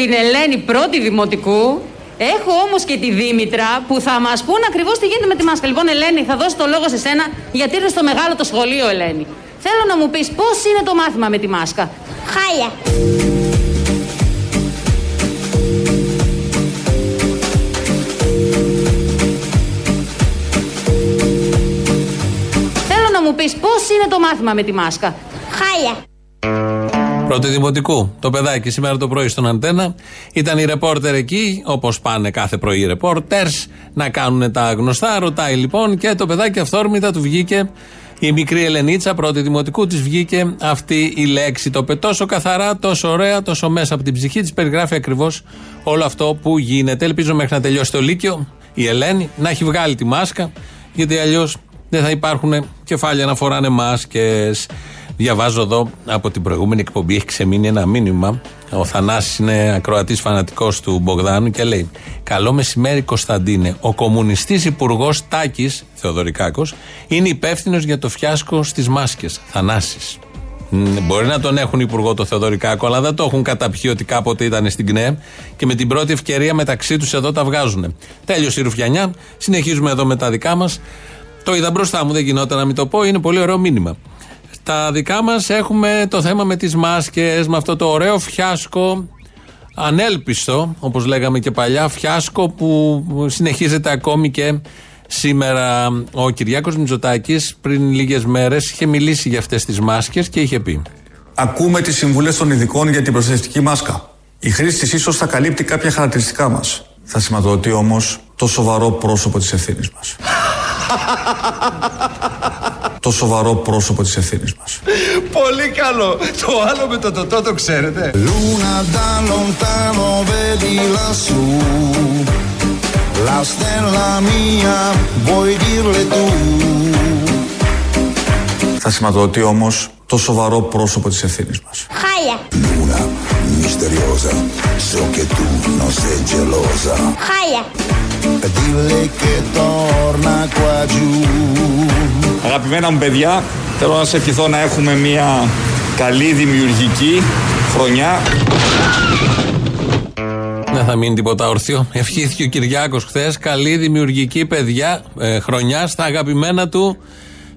την Ελένη πρώτη δημοτικού. Έχω όμως και τη Δήμητρα που θα μας πούν ακριβώς τι γίνεται με τη μάσκα. Λοιπόν, Ελένη, θα δώσω το λόγο σε σένα γιατί είναι στο μεγάλο το σχολείο, Ελένη. Θέλω να μου πεις πώς είναι το μάθημα με τη μάσκα; Χάλια. Θέλω να μου πεις πώς είναι το μάθημα με τη μάσκα; Χάλια. Πρώτη Δημοτικού. Το παιδάκι σήμερα το πρωί στον Αντένα. Ήταν οι ρεπόρτερ εκεί, όπως πάνε κάθε πρωί οι ρεπόρτερς, να κάνουν τα γνωστά. Ρωτάει λοιπόν και το παιδάκι αυθόρμητα του βγήκε η μικρή Ελενίτσα, πρώτη Δημοτικού, της βγήκε αυτή η λέξη. Το πετώ τόσο καθαρά, τόσο ωραία, τόσο μέσα από την ψυχή της περιγράφει ακριβώς όλο αυτό που γίνεται. Ελπίζω μέχρι να τελειώσει το Λύκειο η Ελένη να έχει βγάλει τη μάσκα, γιατί αλλιώς δεν θα υπάρχουν κεφάλια να φοράνε μάσκες. Διαβάζω εδώ από την προηγούμενη εκπομπή, έχει ξεμείνει ένα μήνυμα. Ο Θανάσης είναι ακροατής φανατικός του Μπογδάνου και λέει: Καλό μεσημέρι, Κωνσταντίνε. Ο κομμουνιστής υπουργός Τάκης, Θεοδωρικάκος, είναι υπεύθυνος για το φιάσκο στις μάσκες. Θανάσης. Μπορεί να τον έχουν υπουργό το Θεοδωρικάκο, αλλά δεν το έχουν καταπιεί ότι κάποτε ήταν στην ΚΝΕ και με την πρώτη ευκαιρία μεταξύ τους εδώ τα βγάζουν. Τέλειωσε η Ρουφιανιά, συνεχίζουμε εδώ με τα δικά μας. Το είδα μπροστά μου, δεν γινόταν να μην το πω, είναι πολύ ωραίο μήνυμα. Στα δικά μας έχουμε το θέμα με τις μάσκες, με αυτό το ωραίο φιάσκο ανέλπιστο, όπως λέγαμε και παλιά, φιάσκο που συνεχίζεται ακόμη και σήμερα. Ο Κυριάκος Μητσοτάκης πριν λίγες μέρες είχε μιλήσει για αυτές τις μάσκες και είχε πει Ακούμε τις συμβουλές των ειδικών για την προστατευτική μάσκα. Η χρήση της ίσως θα καλύπτει κάποια χαρακτηριστικά μας. Θα σηματοδοτεί όμως το σοβαρό πρόσωπο της ευθύνης μας. το σοβαρό πρόσωπο της ευθύνης μας. Πολύ καλό. Το άλλο με το τοτό το ξέρετε. Luna da lontano vedi lassù La stella mia vuoi dirle tu; Θα σηματοδοτεί όμως το σοβαρό πρόσωπο της ευθύνης μας. Χάλια. Luna misteriosa So che tu non sei gelosa Χάλια. Dille che torna qua giù Αγαπημένα μου παιδιά, θέλω να σε ευχηθώ να έχουμε μια καλή δημιουργική χρονιά. Δεν θα μείνει τίποτα όρθιο. Ευχήθηκε ο Κυριάκος χθες. Καλή δημιουργική παιδιά, ε, χρονιά στα αγαπημένα του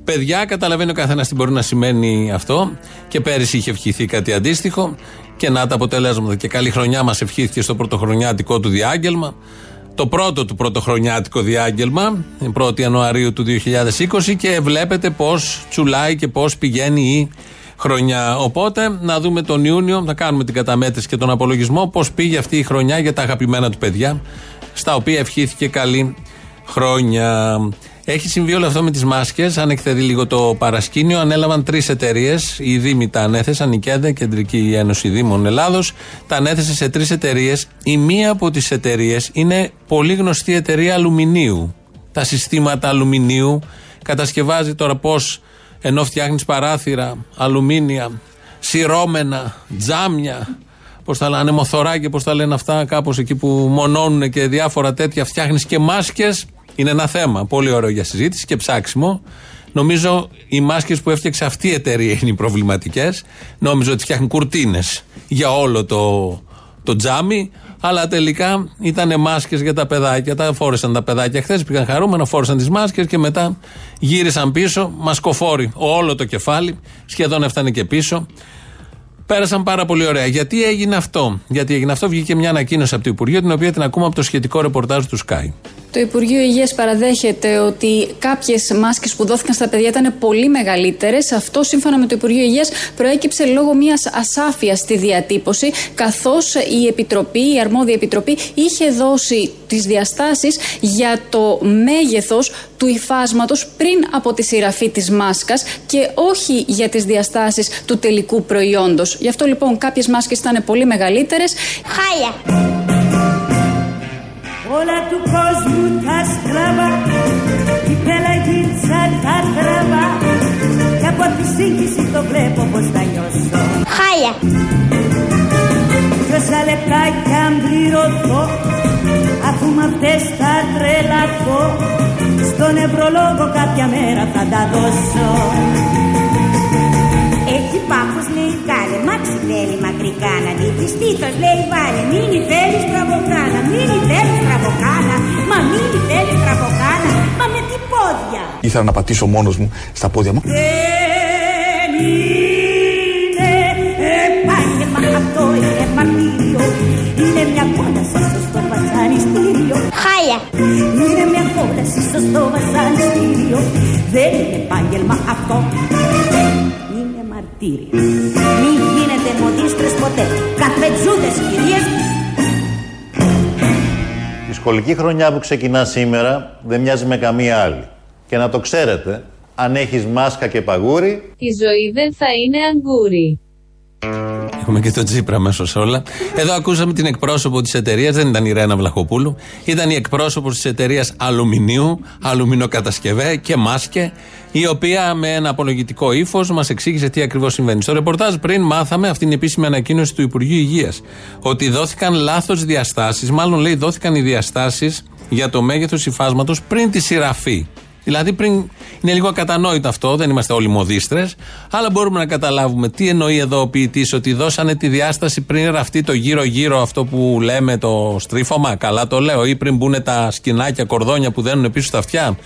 παιδιά. Καταλαβαίνει ο καθένας τι μπορεί να σημαίνει αυτό. Και πέρυσι είχε ευχηθεί κάτι αντίστοιχο. Και να τα αποτελέσματα. Και καλή χρονιά μας ευχήθηκε στο πρωτοχρονιάτικό του διάγγελμα. Το πρώτο του πρωτοχρονιάτικο διάγγελμα, 1η Ιανουαρίου του 2020. Και βλέπετε πώς τσουλάει και πώς πηγαίνει η χρονιά. Οπότε να δούμε τον Ιούνιο, να κάνουμε την καταμέτρηση και τον απολογισμό, πώς πήγε αυτή η χρονιά για τα αγαπημένα του παιδιά, στα οποία ευχήθηκε καλή χρόνια. Έχει συμβεί όλο αυτό με τις μάσκες. Αν έχετε δει λίγο το παρασκήνιο, ανέλαβαν τρεις εταιρείες. Οι Δήμοι τα ανέθεσαν, η ΚΕΔΕ, Κεντρική Ένωση Δήμων Ελλάδος, τα ανέθεσε σε τρεις εταιρείες. Η μία από τις εταιρείες είναι πολύ γνωστή εταιρεία αλουμινίου. Τα συστήματα αλουμινίου κατασκευάζει τώρα πώς ενώ φτιάχνεις παράθυρα, αλουμίνια, σειρώμενα, τζάμια, πώς τα λένε, μοθωράκια, πώς τα λένε αυτά, κάπως εκεί που μονώνουν και διάφορα τέτοια, φτιάχνεις και μάσκες. Είναι ένα θέμα. Πολύ ωραίο για συζήτηση και ψάξιμο. Νομίζω οι μάσκες που έφτιαξε αυτή η εταιρεία είναι οι προβληματικές. Νόμιζα ότι φτιάχνει κουρτίνες για όλο το, το τζάμι. Αλλά τελικά ήταν μάσκες για τα παιδάκια. Τα φόρεσαν τα παιδάκια χθες, πήγαν χαρούμενα, φόρεσαν τις μάσκες και μετά γύρισαν πίσω. Μασκοφόροι όλο το κεφάλι, σχεδόν έφτανε και πίσω. Πέρασαν πάρα πολύ ωραία. Γιατί έγινε αυτό; Γιατί έγινε αυτό, βγήκε μια ανακοίνωση από το Υπουργείο, την οποία την ακούμε από το σχετικό ρεπορτάζ του Sky. Το Υπουργείο Υγείας παραδέχεται ότι κάποιες μάσκες που δόθηκαν στα παιδιά ήταν πολύ μεγαλύτερες. Αυτό, σύμφωνα με το Υπουργείο Υγείας, προέκυψε λόγω μιας ασάφειας στη διατύπωση, καθώς η Επιτροπή, η αρμόδια Επιτροπή, είχε δώσει τις διαστάσεις για το μέγεθος του υφάσματος πριν από τη σειραφή της μάσκας και όχι για τις διαστάσεις του τελικού προϊόντος. Γι' αυτό λοιπόν κάποιες μάσκες ήταν πολύ μεγαλύτερες. Χάλια. Όλα του κόσμου τα στραβά. Η πελαγίτσα τα τραβά. Και από τη σύγχυση το βλέπω πως θα νιώσω. Χάλια. Τόσα λεπτάκια αν πληρωθώ Αφού με αυτές θα τρελαθώ Στον νευρολόγο κάποια μέρα θα τα δώσω. Έχει πάχος λέει κάλε Μάξι θέλει μακρικά να δει Στήθος λέει βάλε Μείνει θέλεις τραβοκάνα Μείνει θέλεις τραβοκάνα Μα μείνει θέλεις τραβοκάνα Μα με τι πόδια Ήθελα να πατήσω μόνος μου στα πόδια μου. Δεν είναι επάγγελμα αυτό είναι μαρτύριο. Είναι μια κόλαση στο βασανιστήριο Χάλια. Είναι μια κόλαση στο βασανιστήριο Δεν είναι επάγγελμα αυτό Είναι μαρτύριο Μην γίνετε μοδίστρες ποτέ Καφετζούδες κυρίες Η σχολική χρονιά που ξεκινά σήμερα δεν μοιάζει με καμία άλλη. Και να το ξέρετε, αν έχεις μάσκα και παγούρι, Η ζωή δεν θα είναι αγκούρι. Έχουμε και τον Τσίπρα μέσα σε όλα. Εδώ ακούσαμε την εκπρόσωπο της εταιρείας, δεν ήταν η Ρένα Βλαχοπούλου. Ήταν η εκπρόσωπος της εταιρείας Αλουμινίου, Αλουμινοκατασκευέ και Μάσκε, η οποία με ένα απολογητικό ύφος μας εξήγησε τι ακριβώς συμβαίνει. Στο ρεπορτάζ πριν μάθαμε αυτή την επίσημη ανακοίνωση του Υπουργείου Υγείας. Ότι δόθηκαν λάθος διαστάσεις, μάλλον λέει δόθηκαν οι διαστάσεις για το μέγεθος υφάσματος πριν τη σειραφή. Δηλαδή πριν είναι λίγο ακατανόητο αυτό, δεν είμαστε όλοι μοδίστρες, αλλά μπορούμε να καταλάβουμε τι εννοεί εδώ ο ποιητής, ότι δώσανε τη διάσταση πριν ραφτεί το γύρω-γύρω αυτό που λέμε το στρίφωμα. Καλά το λέω, ή πριν μπουν τα σκινάκια, κορδόνια που δένουν πίσω στα αυτιά.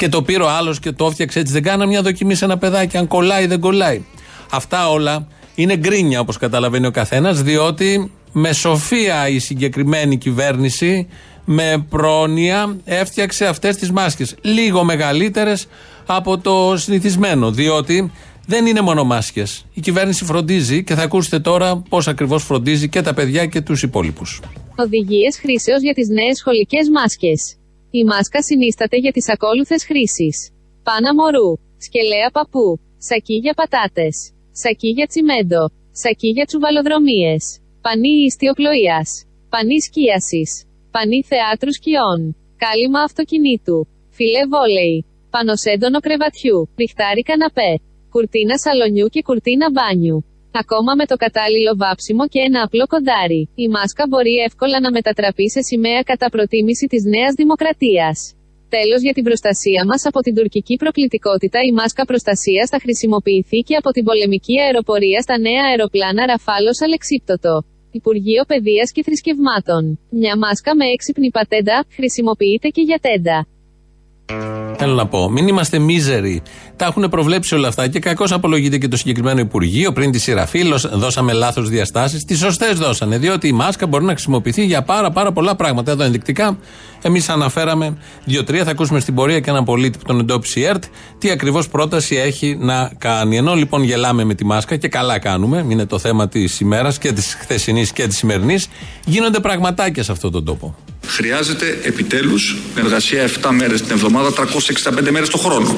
Και το πήρε ο άλλος και το έφτιαξε έτσι. Δεν κάνα μια δοκιμή σε ένα παιδάκι, αν κολλάει δεν κολλάει. Αυτά όλα είναι γκρίνια όπως καταλαβαίνει ο καθένας, διότι με σοφία η συγκεκριμένη κυβέρνηση με πρόνοια έφτιαξε αυτές τις μάσκες λίγο μεγαλύτερες από το συνηθισμένο διότι δεν είναι μόνο μάσκες η κυβέρνηση φροντίζει και θα ακούσετε τώρα πώς ακριβώς φροντίζει και τα παιδιά και τους υπόλοιπους Οδηγίες χρήσεως για τις νέες σχολικές μάσκες. Η μάσκα συνίσταται για τις ακόλουθες χρήσεις. Πάνα μωρού, σκελέα παππού, σακί για πατάτες, σακί για τσιμέντο, σακί για τσουβαλοδρομίες, πανί ιστιοπλοείας, πανί σκίασης, πανί θεάτρου σκιών, κάλυμα αυτοκινήτου, φιλέ βόλεϊ, πανοσέντονο κρεβατιού, ριχτάρι καναπέ, κουρτίνα σαλονιού και κουρτίνα μπάνιου. Ακόμα με το κατάλληλο βάψιμο και ένα απλό κοντάρι, η μάσκα μπορεί εύκολα να μετατραπεί σε σημαία κατά προτίμηση της νέας δημοκρατίας. Τέλος για την προστασία μας από την τουρκική προκλητικότητα η μάσκα προστασίας θα χρησιμοποιηθεί και από την πολεμική αεροπορία στα νέα αεροπλάνα Ραφάλος Αλεξίπτωτο. Υπουργείο Παιδείας και Θρησκευμάτων. Μια μάσκα με έξυπνη πατέντα χρησιμοποιείται και για τέντα. Θέλω να πω, μην είμαστε μίζεροι. Τα έχουν προβλέψει όλα αυτά και κακώς απολογείται και το συγκεκριμένο Υπουργείο πριν τη σειραφή. λος- Δώσαμε λάθος διαστάσεις. Τις σωστές δώσανε. Διότι η μάσκα μπορεί να χρησιμοποιηθεί για πάρα, πάρα πολλά πράγματα. Εδώ ενδεικτικά, εμείς αναφέραμε δύο-τρία. Θα ακούσουμε στην πορεία και έναν πολίτη που τον εντόπισε η ΕΡΤ τι ακριβώς πρόταση έχει να κάνει. Ενώ λοιπόν γελάμε με τη μάσκα και καλά κάνουμε, είναι το θέμα της ημέρας και της χθεσινής και της σημερινής, γίνονται πραγματάκια σε αυτόν τον τόπο. Χρειάζεται επιτέλους εργασία 7 μέρες την εβδομάδα, 365 μέρες το χρόνο.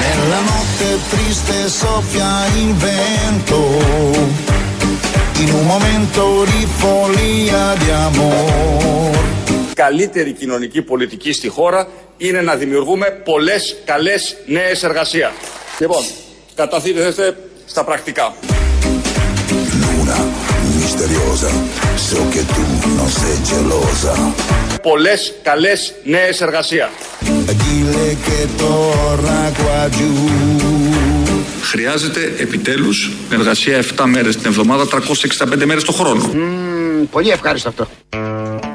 Nella notte triste soffia il vento, in un momento di follia di amor. Καλύτερη κοινωνική πολιτική στη χώρα είναι να δημιουργούμε πολλές καλές νέες εργασίας. Λοιπόν, καταθείτε στα πρακτικά. Luna misteriosa, so che tu non sei gelosa. Πολλές καλές νέες εργασίας. Dile che torna qua giù. Χρειάζεται επιτέλους εργασία 7 μέρες την εβδομάδα, 365 μέρες το χρόνο. Πολύ ευχάριστο αυτό.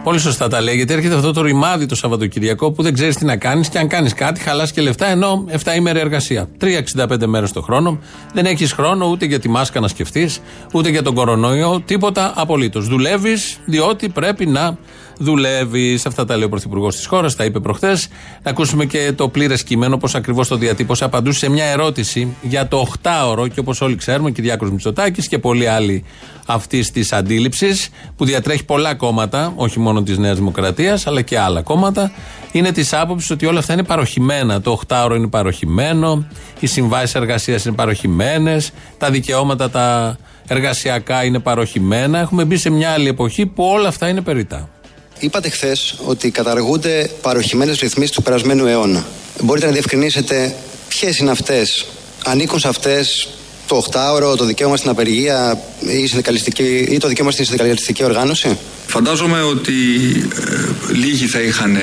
Πολύ σωστά τα λέει, γιατί έρχεται αυτό το ρημάδι το Σαββατοκυριακό που δεν ξέρεις τι να κάνεις και αν κάνεις κάτι, χαλάς και λεφτά. Ενώ 7 ημέρα εργασία. 365 μέρες το χρόνο. Δεν έχεις χρόνο ούτε για τη μάσκα να σκεφτείς, ούτε για τον κορονοϊό, τίποτα απολύτως. Δουλεύεις διότι πρέπει να δουλεύει. Αυτά τα λέει ο Πρωθυπουργός της χώρας, τα είπε προχθές. Να ακούσουμε και το πλήρες κείμενο, πώς ακριβώς το διατύπωσε. Απαντούσε σε μια ερώτηση για το 8ωρο και όπως όλοι ξέρουμε, ο Κυριάκος Μητσοτάκης και πολλοί άλλοι αυτής της αντίληψης που διατρέχει πολλά κόμματα, όχι μόνο της Νέας Δημοκρατίας, αλλά και άλλα κόμματα, είναι της άποψης ότι όλα αυτά είναι παροχημένα. Το 8ωρο είναι παροχημένο, οι συμβάσεις εργασίας είναι παροχημένες, τα δικαιώματα τα εργασιακά είναι παροχημένα. Έχουμε μπει σε μια άλλη εποχή που όλα αυτά είναι περιτά. Είπατε χθες ότι καταργούνται παροχημένες ρυθμίσεις του περασμένου αιώνα. Μπορείτε να διευκρινίσετε ποιες είναι αυτές, ανήκουν σε αυτές το 8ωρο, το δικαίωμα στην απεργία ή, συνδικαλιστική- ή το δικαίωμα στην συνδικαλιστική οργάνωση; Φαντάζομαι ότι ε, λίγοι θα είχαν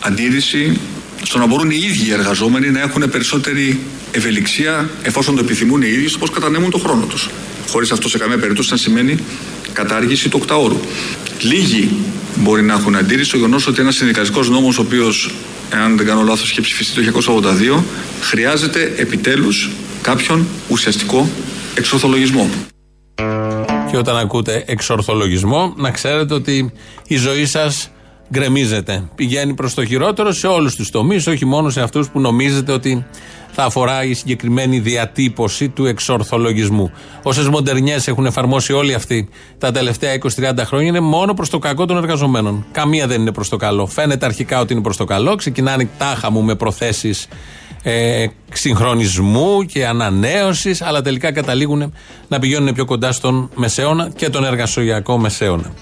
αντίρρηση στο να μπορούν οι ίδιοι οι εργαζόμενοι να έχουν περισσότερη ευελιξία εφόσον το επιθυμούν οι ίδιοι στο πώς κατανέμουν το χρόνο τους. Χωρίς αυτό σε καμία περίπτωση να σημαίνει κατάργηση του οκταώρου. Λίγοι μπορεί να έχουν αντίρρηση στο γεγονός ότι ένας συνδικαλιστικός νόμος, ο οποίος, εάν δεν κάνω λάθος, είχε ψηφιστεί το 1982, χρειάζεται επιτέλους κάποιον ουσιαστικό εξορθολογισμό. Και όταν ακούτε εξορθολογισμό, να ξέρετε ότι η ζωή σας γκρεμίζεται. Πηγαίνει προς το χειρότερο σε όλους τους τομείς, όχι μόνο σε αυτούς που νομίζετε ότι θα αφορά η συγκεκριμένη διατύπωση του εξορθολογισμού. Όσες μοντερνιές έχουν εφαρμόσει όλοι αυτοί τα τελευταία 20-30 χρόνια είναι μόνο προς το κακό των εργαζομένων. Καμία δεν είναι προς το καλό. Φαίνεται αρχικά ότι είναι προς το καλό, ξεκινάνε τάχα μου με προθέσεις ε, συγχρονισμού και ανανέωσης, αλλά τελικά καταλήγουν να πηγαίνουν πιο κοντά στον μεσαίωνα και τον εργασιακό μεσαίωνα.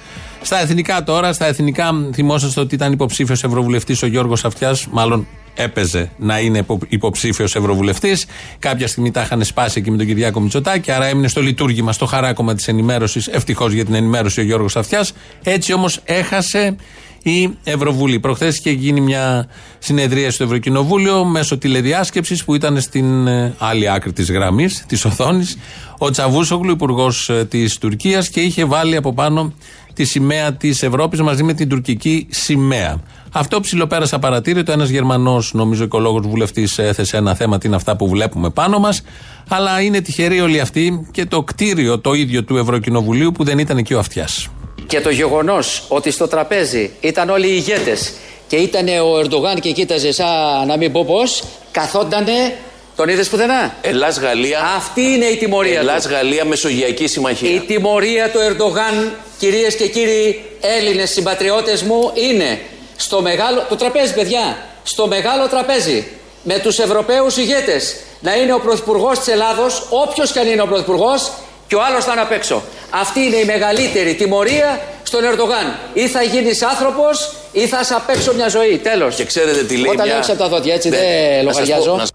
Στα εθνικά τώρα, στα εθνικά θυμόσαστε ότι ήταν υποψήφιος Ευρωβουλευτής ο Γιώργος Αυτιά, μάλλον έπαιζε να είναι υποψήφιος Ευρωβουλευτής. Κάποια στιγμή τα είχαν σπάσει εκεί με τον Κυριάκο Μητσοτάκη, άρα έμεινε στο λειτουργήμα, στο χαράκομα της ενημέρωσης. Ευτυχώς για την ενημέρωση ο Γιώργος Αυτιά. Έτσι όμως έχασε η Ευρωβουλή. Προχθές είχε γίνει μια συνεδρία στο Ευρωκοινοβούλιο μέσω τηλεδιάσκεψης που ήταν στην ε, άλλη άκρη της γραμμής, της οθόνης, ο Τσαβούσογλου, υπουργός ε, της Τουρκίας, και είχε βάλει από πάνω τη σημαία της Ευρώπης μαζί με την τουρκική σημαία. Αυτό ψηλοπέρασε απαρατήρητο. Ένας Γερμανός, νομίζω, οικολόγος βουλευτής έθεσε ένα θέμα, τι είναι αυτά που βλέπουμε πάνω μας. Αλλά είναι τυχεροί όλοι αυτοί και το κτίριο το ίδιο του Ευρωκοινοβουλίου που δεν ήταν εκεί ο αυτιάς. Και το γεγονός ότι στο τραπέζι ήταν όλοι οι ηγέτες και ήταν ο Ερντογάν και κοίταζε σαν να μην πω πώς, καθόντανε. Τον είδες πουθενά; Ελλάς-Γαλλία. Αυτή είναι η τιμωρία. Ελλάς-Γαλλία Μεσογειακή Συμμαχία. Η τιμωρία του Ερντογάν, κυρίες και κύριοι Έλληνες συμπατριώτες μου, είναι στο μεγάλο. Το τραπέζι, παιδιά. Στο μεγάλο τραπέζι με τους Ευρωπαίους ηγέτες να είναι ο Πρωθυπουργός της Ελλάδος, όποιος και αν είναι ο Πρωθυπουργός, και ο άλλος θα είναι απ' έξω. Αυτή είναι η μεγαλύτερη τιμωρία στον Ερντογάν. Ή θα γίνεις άνθρωπος ή θα σε απ' έξω μια ζωή. Τέλος. Και ξέρετε τι λέει. Όταν μια... έξω από τα δόντια, έτσι Ναι. δεν Να σας λογαριάζω. πω- να σας-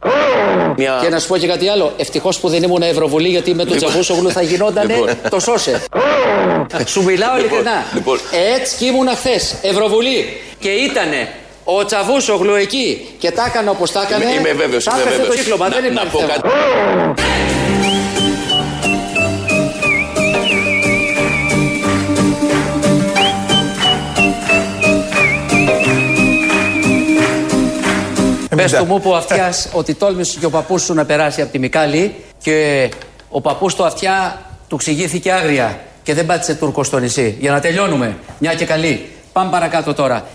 Μια- Και να σου πω και κάτι άλλο. Ευτυχώς που δεν ήμουν Ευρωβουλή, γιατί με τον Λοιπόν. Τζαβούσογλου θα γινόταν Λοιπόν. το σώσε. Σου μιλάω Λοιπόν, ειλικρινά. λοιπόν. Έτσι και ήμουνα χθες Ευρωβουλή. Και ήτανε ο Τσαβούσογλου εκεί και τα έκανε όπως τα έκανε. Είμαι- είμαι βέβαιος, Θα είμαι έπεθε το βέβαιος. κύκλωμα, Να- δεν να υπάρχει πω θέμα. Πες του μου που αυτιάς ότι τόλμησες και ο παππούς σου να περάσει από τη Μικάλη και ο παππούς του αυτιά του ξηγήθηκε άγρια και δεν πάτησε Τούρκο στο νησί. Για να τελειώνουμε. Μια και καλή. Πάμε παρακάτω τώρα.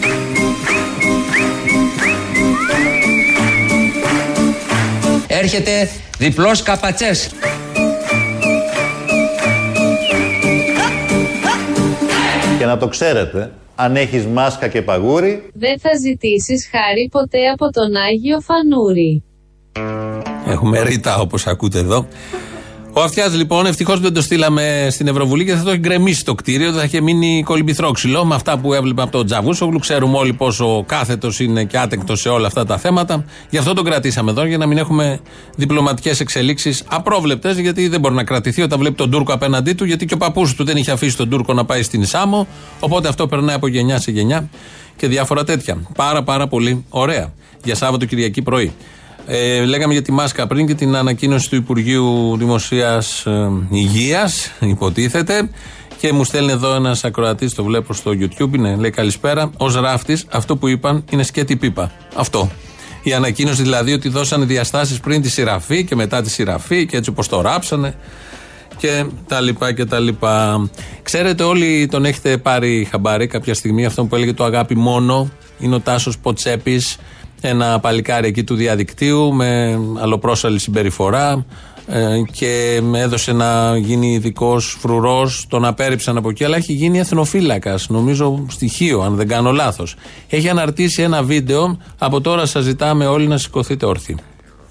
Έρχεται διπλός καπατσές. Και να το ξέρετε, αν έχεις μάσκα και παγούρι, Δεν θα ζητήσεις χάρη ποτέ από τον Άγιο Φανούρη. Έχουμε ρητά όπως ακούτε εδώ. Ο Αυτιάς λοιπόν, ευτυχώς δεν το στείλαμε στην Ευρωβουλή και θα το έχει γκρεμίσει το κτίριο, θα είχε μείνει κολυμπηθρόξυλο με αυτά που έβλεπε από τον Τζαβούσογλου. Ξέρουμε όλοι πόσο κάθετος είναι και άτεκτος σε όλα αυτά τα θέματα. Γι' αυτό τον κρατήσαμε εδώ, για να μην έχουμε διπλωματικές εξελίξεις απρόβλεπτες, γιατί δεν μπορεί να κρατηθεί όταν βλέπει τον Τούρκο απέναντί του, γιατί και ο παππούς του δεν είχε αφήσει τον Τούρκο να πάει στην Σάμο. Οπότε αυτό περνάει από γενιά σε γενιά και διάφορα τέτοια. Πάρα πάρα πολύ ωραία. Για Σάββατο Κυριακή πρωί. Ε, λέγαμε για τη μάσκα πριν και την ανακοίνωση του Υπουργείου Δημοσίας ε, Υγείας, υποτίθεται. Και μου στέλνει εδώ ένας ακροατής, το βλέπω στο YouTube, είναι, λέει καλησπέρα. Ω ράφτης, αυτό που είπαν είναι σκέτη πίπα. Αυτό. Η ανακοίνωση δηλαδή ότι δώσανε διαστάσεις πριν τη σειραφή και μετά τη σειραφή και έτσι όπως το ράψανε και τα λοιπά και τα λοιπά. Ξέρετε όλοι τον έχετε πάρει χαμπάρι κάποια στιγμή αυτό που έλεγε το αγάπη μόνο είναι ο Τάσος Ποτσέπης ένα παλικάρι εκεί του διαδικτύου με αλλοπρόσαλη συμπεριφορά ε, και με έδωσε να γίνει ειδικός φρουρός. Τον απέρριψαν από εκεί, αλλά έχει γίνει εθνοφύλακας. Νομίζω στοιχείο, αν δεν κάνω λάθος. Έχει αναρτήσει ένα βίντεο. Από τώρα σας ζητάμε όλοι να σηκωθείτε όρθιοι.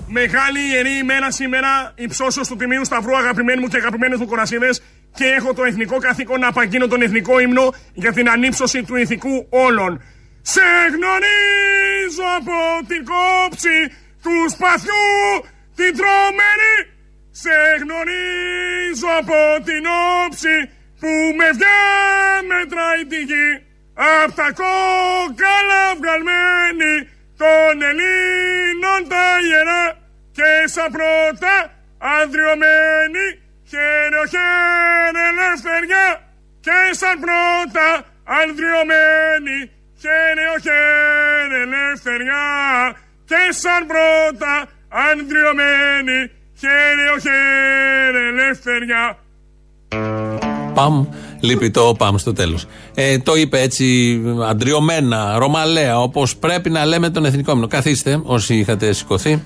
Μεγάλη ιερή ημέρα σήμερα, υψώσω του Τιμίου Σταυρού, αγαπημένοι μου και αγαπημένοι μου κορασίδες, και έχω το εθνικό καθήκον να απαγγείλω τον εθνικό ύμνο για την ανύψωση του ηθικού όλων. Σε γνωρίζω από την κόψη του σπαθιού την τρομερή. Σε γνωρίζω από την όψη που με διάμετράει τη γη. Απ' τα κόκαλα βγαλμένη των Ελλήνων τα ιερά και σαν πρώτα ανδριωμένη χαίρε ο χαίρε ελευθεριά και σαν πρώτα ανδριωμένη χέρι ο χέρι ελευθεριά και σαν πρώτα ανδριωμένη χέρι ο χέρι ελευθεριά Παμ, λείπει το παμ στο τέλος. Ε, το είπε έτσι αντριωμένα, ρωμαλαία, όπως πρέπει να λέμε τον εθνικό ύμνο. Καθίστε, όσοι είχατε σηκωθεί,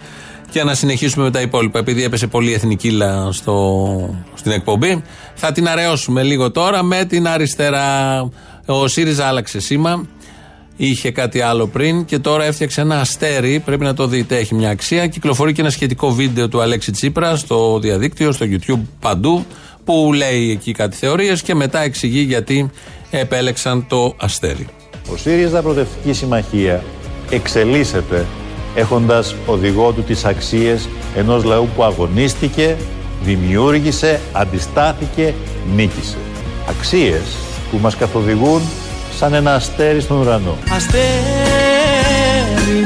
και να συνεχίσουμε με τα υπόλοιπα. Επειδή έπεσε πολύ εθνική στο, στην εκπομπή, θα την αραιώσουμε λίγο τώρα με την αριστερά. Ο ΣΥΡΙΖΑ άλλαξε σήμα. Είχε κάτι άλλο πριν και τώρα έφτιαξε ένα αστέρι. Πρέπει να το δείτε, έχει μια αξία. Κυκλοφορεί και ένα σχετικό βίντεο του Αλέξη Τσίπρα στο διαδίκτυο, στο YouTube, παντού που λέει εκεί κάτι θεωρίες και μετά εξηγεί γιατί επέλεξαν το αστέρι. Ο ΣΥΡΙΖΑ Προοδευτική Συμμαχία εξελίσσεται έχοντας οδηγό του τις αξίες ενός λαού που αγωνίστηκε, δημιούργησε, αντιστάθηκε, νίκησε. Αξίες που μας καθοδηγούν σαν ένα αστέρι στον ουρανό. Αστέρι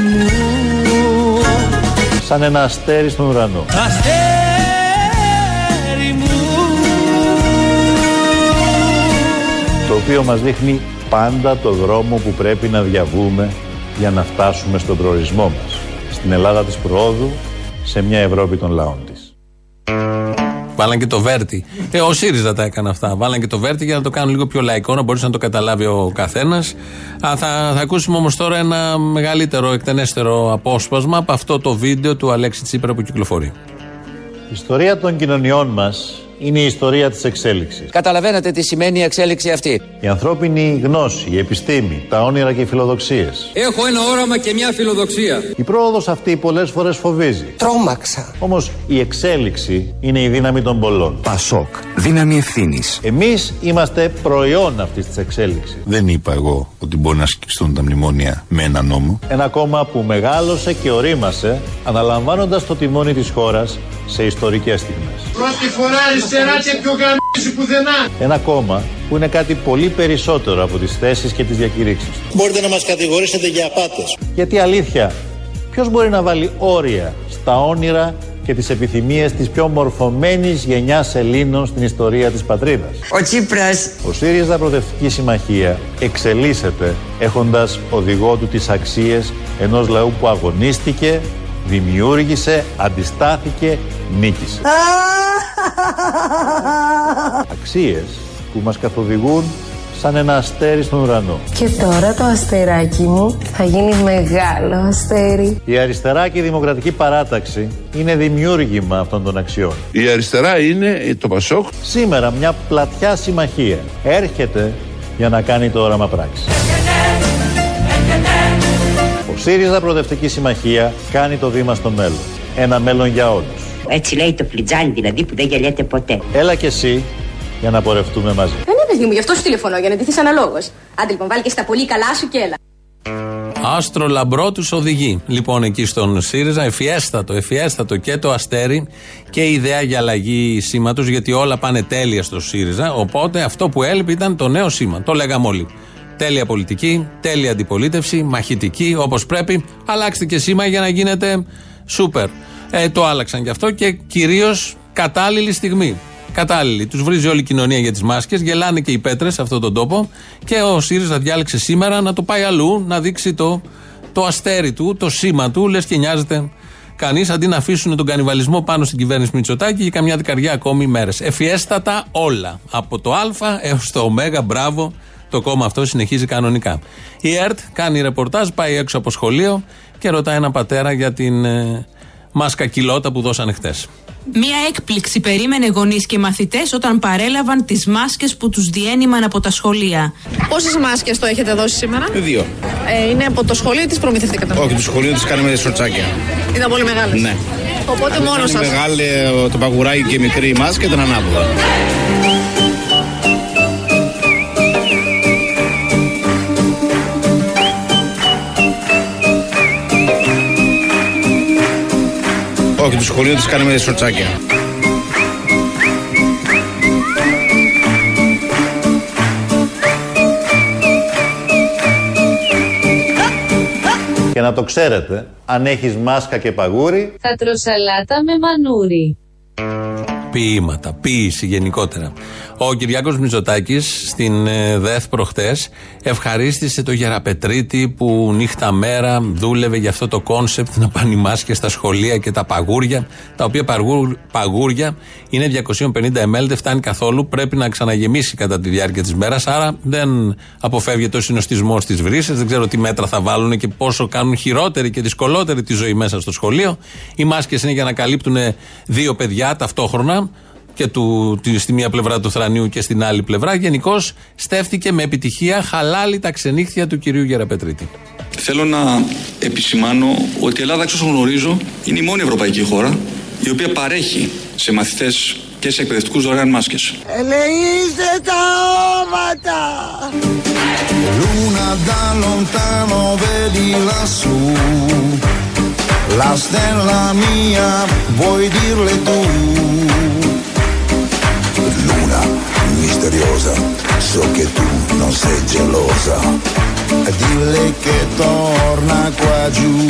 μου Σαν ένα αστέρι στον ουρανό. Αστέρι μου Το οποίο μας δείχνει πάντα το δρόμο που πρέπει να διαβούμε για να φτάσουμε στον προορισμό μας. Στην Ελλάδα της προόδου, σε μια Ευρώπη των λαών της. Βάλαν και το Βέρτι. Ε, ο ΣΥΡΙΖΑ τα έκανε αυτά. Βάλαν και το Βέρτι για να το κάνουν λίγο πιο λαϊκό, να μπορέσει να το καταλάβει ο καθένας. Θα, θα ακούσουμε όμως τώρα ένα μεγαλύτερο, εκτενέστερο απόσπασμα από αυτό το βίντεο του Αλέξη Τσίπρα που κυκλοφορεί. Η ιστορία των κοινωνιών μας είναι η ιστορία της εξέλιξης. Καταλαβαίνετε τι σημαίνει η εξέλιξη αυτή. Η ανθρώπινη γνώση, η επιστήμη, τα όνειρα και οι φιλοδοξίες. Έχω ένα όραμα και μια φιλοδοξία. Η πρόοδος αυτή πολλές φορές φοβίζει. Τρόμαξα. Όμως η εξέλιξη είναι η δύναμη των πολλών. Πασόκ. Δύναμη ευθύνης. Εμείς είμαστε προϊόν αυτής της εξέλιξης. Δεν είπα εγώ ότι μπορεί να σκιστούν τα μνημόνια με ένα νόμο. Ένα κόμμα που μεγάλωσε και ορίμασε αναλαμβάνοντας το τιμόνι της χώρας σε ιστορικές στιγμές. Πρώτη φορά αριστερά και πιο γαμίση πουθενά. Ένα κόμμα που είναι κάτι πολύ περισσότερο από τις θέσεις και τις διακηρύξεις του. Μπορείτε να μας κατηγορήσετε για απάτες. Γιατί αλήθεια, ποιος μπορεί να βάλει όρια στα όνειρα και τις επιθυμίες της πιο μορφωμένης γενιάς Ελλήνων στην ιστορία της πατρίδας; Ο Τσίπρας. Ο ΣΥΡΙΖΑ Προοδευτική Συμμαχία εξελίσσεται έχοντας οδηγό του τις αξίες ενός λαού που αγωνίστηκε, δημιούργησε, αντιστάθηκε, νίκησε. Αξίες που μας καθοδηγούν σαν ένα αστέρι στον ουρανό. Και τώρα το αστεράκι μου θα γίνει μεγάλο αστέρι. Η αριστερά και η δημοκρατική παράταξη είναι δημιούργημα αυτών των αξιών. Η αριστερά είναι το Πασόκ. Σήμερα μια πλατιά συμμαχία έρχεται για να κάνει το όραμα πράξη. Ο ΣΥΡΙΖΑ Προοδευτική Συμμαχία κάνει το βήμα στο μέλλον. Ένα μέλλον για όλους. Έτσι λέει το φλιτζάνι δηλαδή που δεν γελιέται ποτέ. Έλα και εσύ για να πορευτούμε μαζί. Δεν είναι παιδί μου, γι' αυτό σου τηλεφωνώ, για να ντυθείς αναλόγως. Άντε λοιπόν, βάλει και στα πολύ καλά σου και έλα. Άστρο λαμπρό τους οδηγεί. Λοιπόν, εκεί στον ΣΥΡΙΖΑ, εφιέστατο, εφιέστατο και το αστέρι και η ιδέα για αλλαγή σήματος, γιατί όλα πάνε τέλεια στο ΣΥΡΙΖΑ. Οπότε αυτό που έλειπε ήταν το νέο σήμα. Το λέγαμε όλοι. Τέλεια πολιτική, τέλεια αντιπολίτευση, μαχητική, όπως πρέπει. Αλλάξτε και σήμα για να γίνετε σούπερ. Ε, το άλλαξαν γι' αυτό και κυρίως κατάλληλη στιγμή. Κατάλληλη. Τους βρίζει όλη η κοινωνία για τις μάσκες, γελάνε και οι πέτρες σε αυτόν τον τόπο και ο ΣΥΡΙΖΑ διάλεξε σήμερα να το πάει αλλού, να δείξει το, το αστέρι του, το σήμα του, λες και νοιάζεται κανείς αντί να αφήσουν τον κανιβαλισμό πάνω στην κυβέρνηση Μητσοτάκη για καμιά δεκαριά ακόμη μέρες. Εφιέστατα όλα. Από το Α έως το Ω, μπράβο, το κόμμα αυτό συνεχίζει κανονικά. Η ΕΡΤ κάνει ρεπορτάζ, πάει έξω από σχολείο και ρωτάει έναν πατέρα για την ε, μάσκα κιλότα που δώσανε χτες. Μία έκπληξη περίμενε γονείς και μαθητές όταν παρέλαβαν τις μάσκες που τους διένυμαν από τα σχολεία. Πόσες μάσκες το έχετε δώσει σήμερα, Δύο. ε, Είναι από το σχολείο ή τις προμηθευτήκατε. Όχι, του σχολείου τις κάνουμε σορτσάκια. Ήταν πολύ μεγάλες. Ναι. Οπότε μόνος σας. Μεγάλη ε, το παγουράκι και μικρή η μάσκα ήταν ανάποδα. Όχι, τους σχολείου τι κάνουμε σορτσάκια. Και να το ξέρετε, αν έχεις μάσκα και παγούρι, Θα τρως σαλάτα με μανούρι. ποιήματα, ποίηση γενικότερα. Ο Κυριάκος Μητσοτάκη στην ε, ΔΕΘ προχτές ευχαρίστησε το Γεραπετρίτη που νύχτα μέρα δούλευε για αυτό το concept να πάνε οι μάσκες στα σχολεία και τα παγούρια, τα οποία παγούρ- παγούρια είναι 250 ml, δεν φτάνει καθόλου, πρέπει να ξαναγεμίσει κατά τη διάρκεια της μέρας. Άρα δεν αποφεύγεται ο συνωστισμός της βρύσης. Δεν ξέρω τι μέτρα θα βάλουν και πόσο κάνουν χειρότερη και δυσκολότερη τη ζωή μέσα στο σχολείο. Οι μάσκες είναι για να καλύπτουν δύο παιδιά ταυτόχρονα και του, τη- στη μία πλευρά του θρανίου και στην άλλη πλευρά. Γενικώς στέφτηκε με επιτυχία χαλάλη τα ξενύχτια του κυρίου Γεραπετρίτη. Θέλω να επισημάνω ότι η Ελλάδα, εξ όσων γνωρίζω, είναι η μόνη ευρωπαϊκή χώρα η οποία παρέχει σε μαθητές και σε εκπαιδευτικούς δωρεάν μάσκες. Ελεήστε τα όματα! Luna da lontano vedi lassù, la stella mia, vuoi dirle tu? Luna misteriosa, so che tu non sei gelosa, dille che torna qua giù.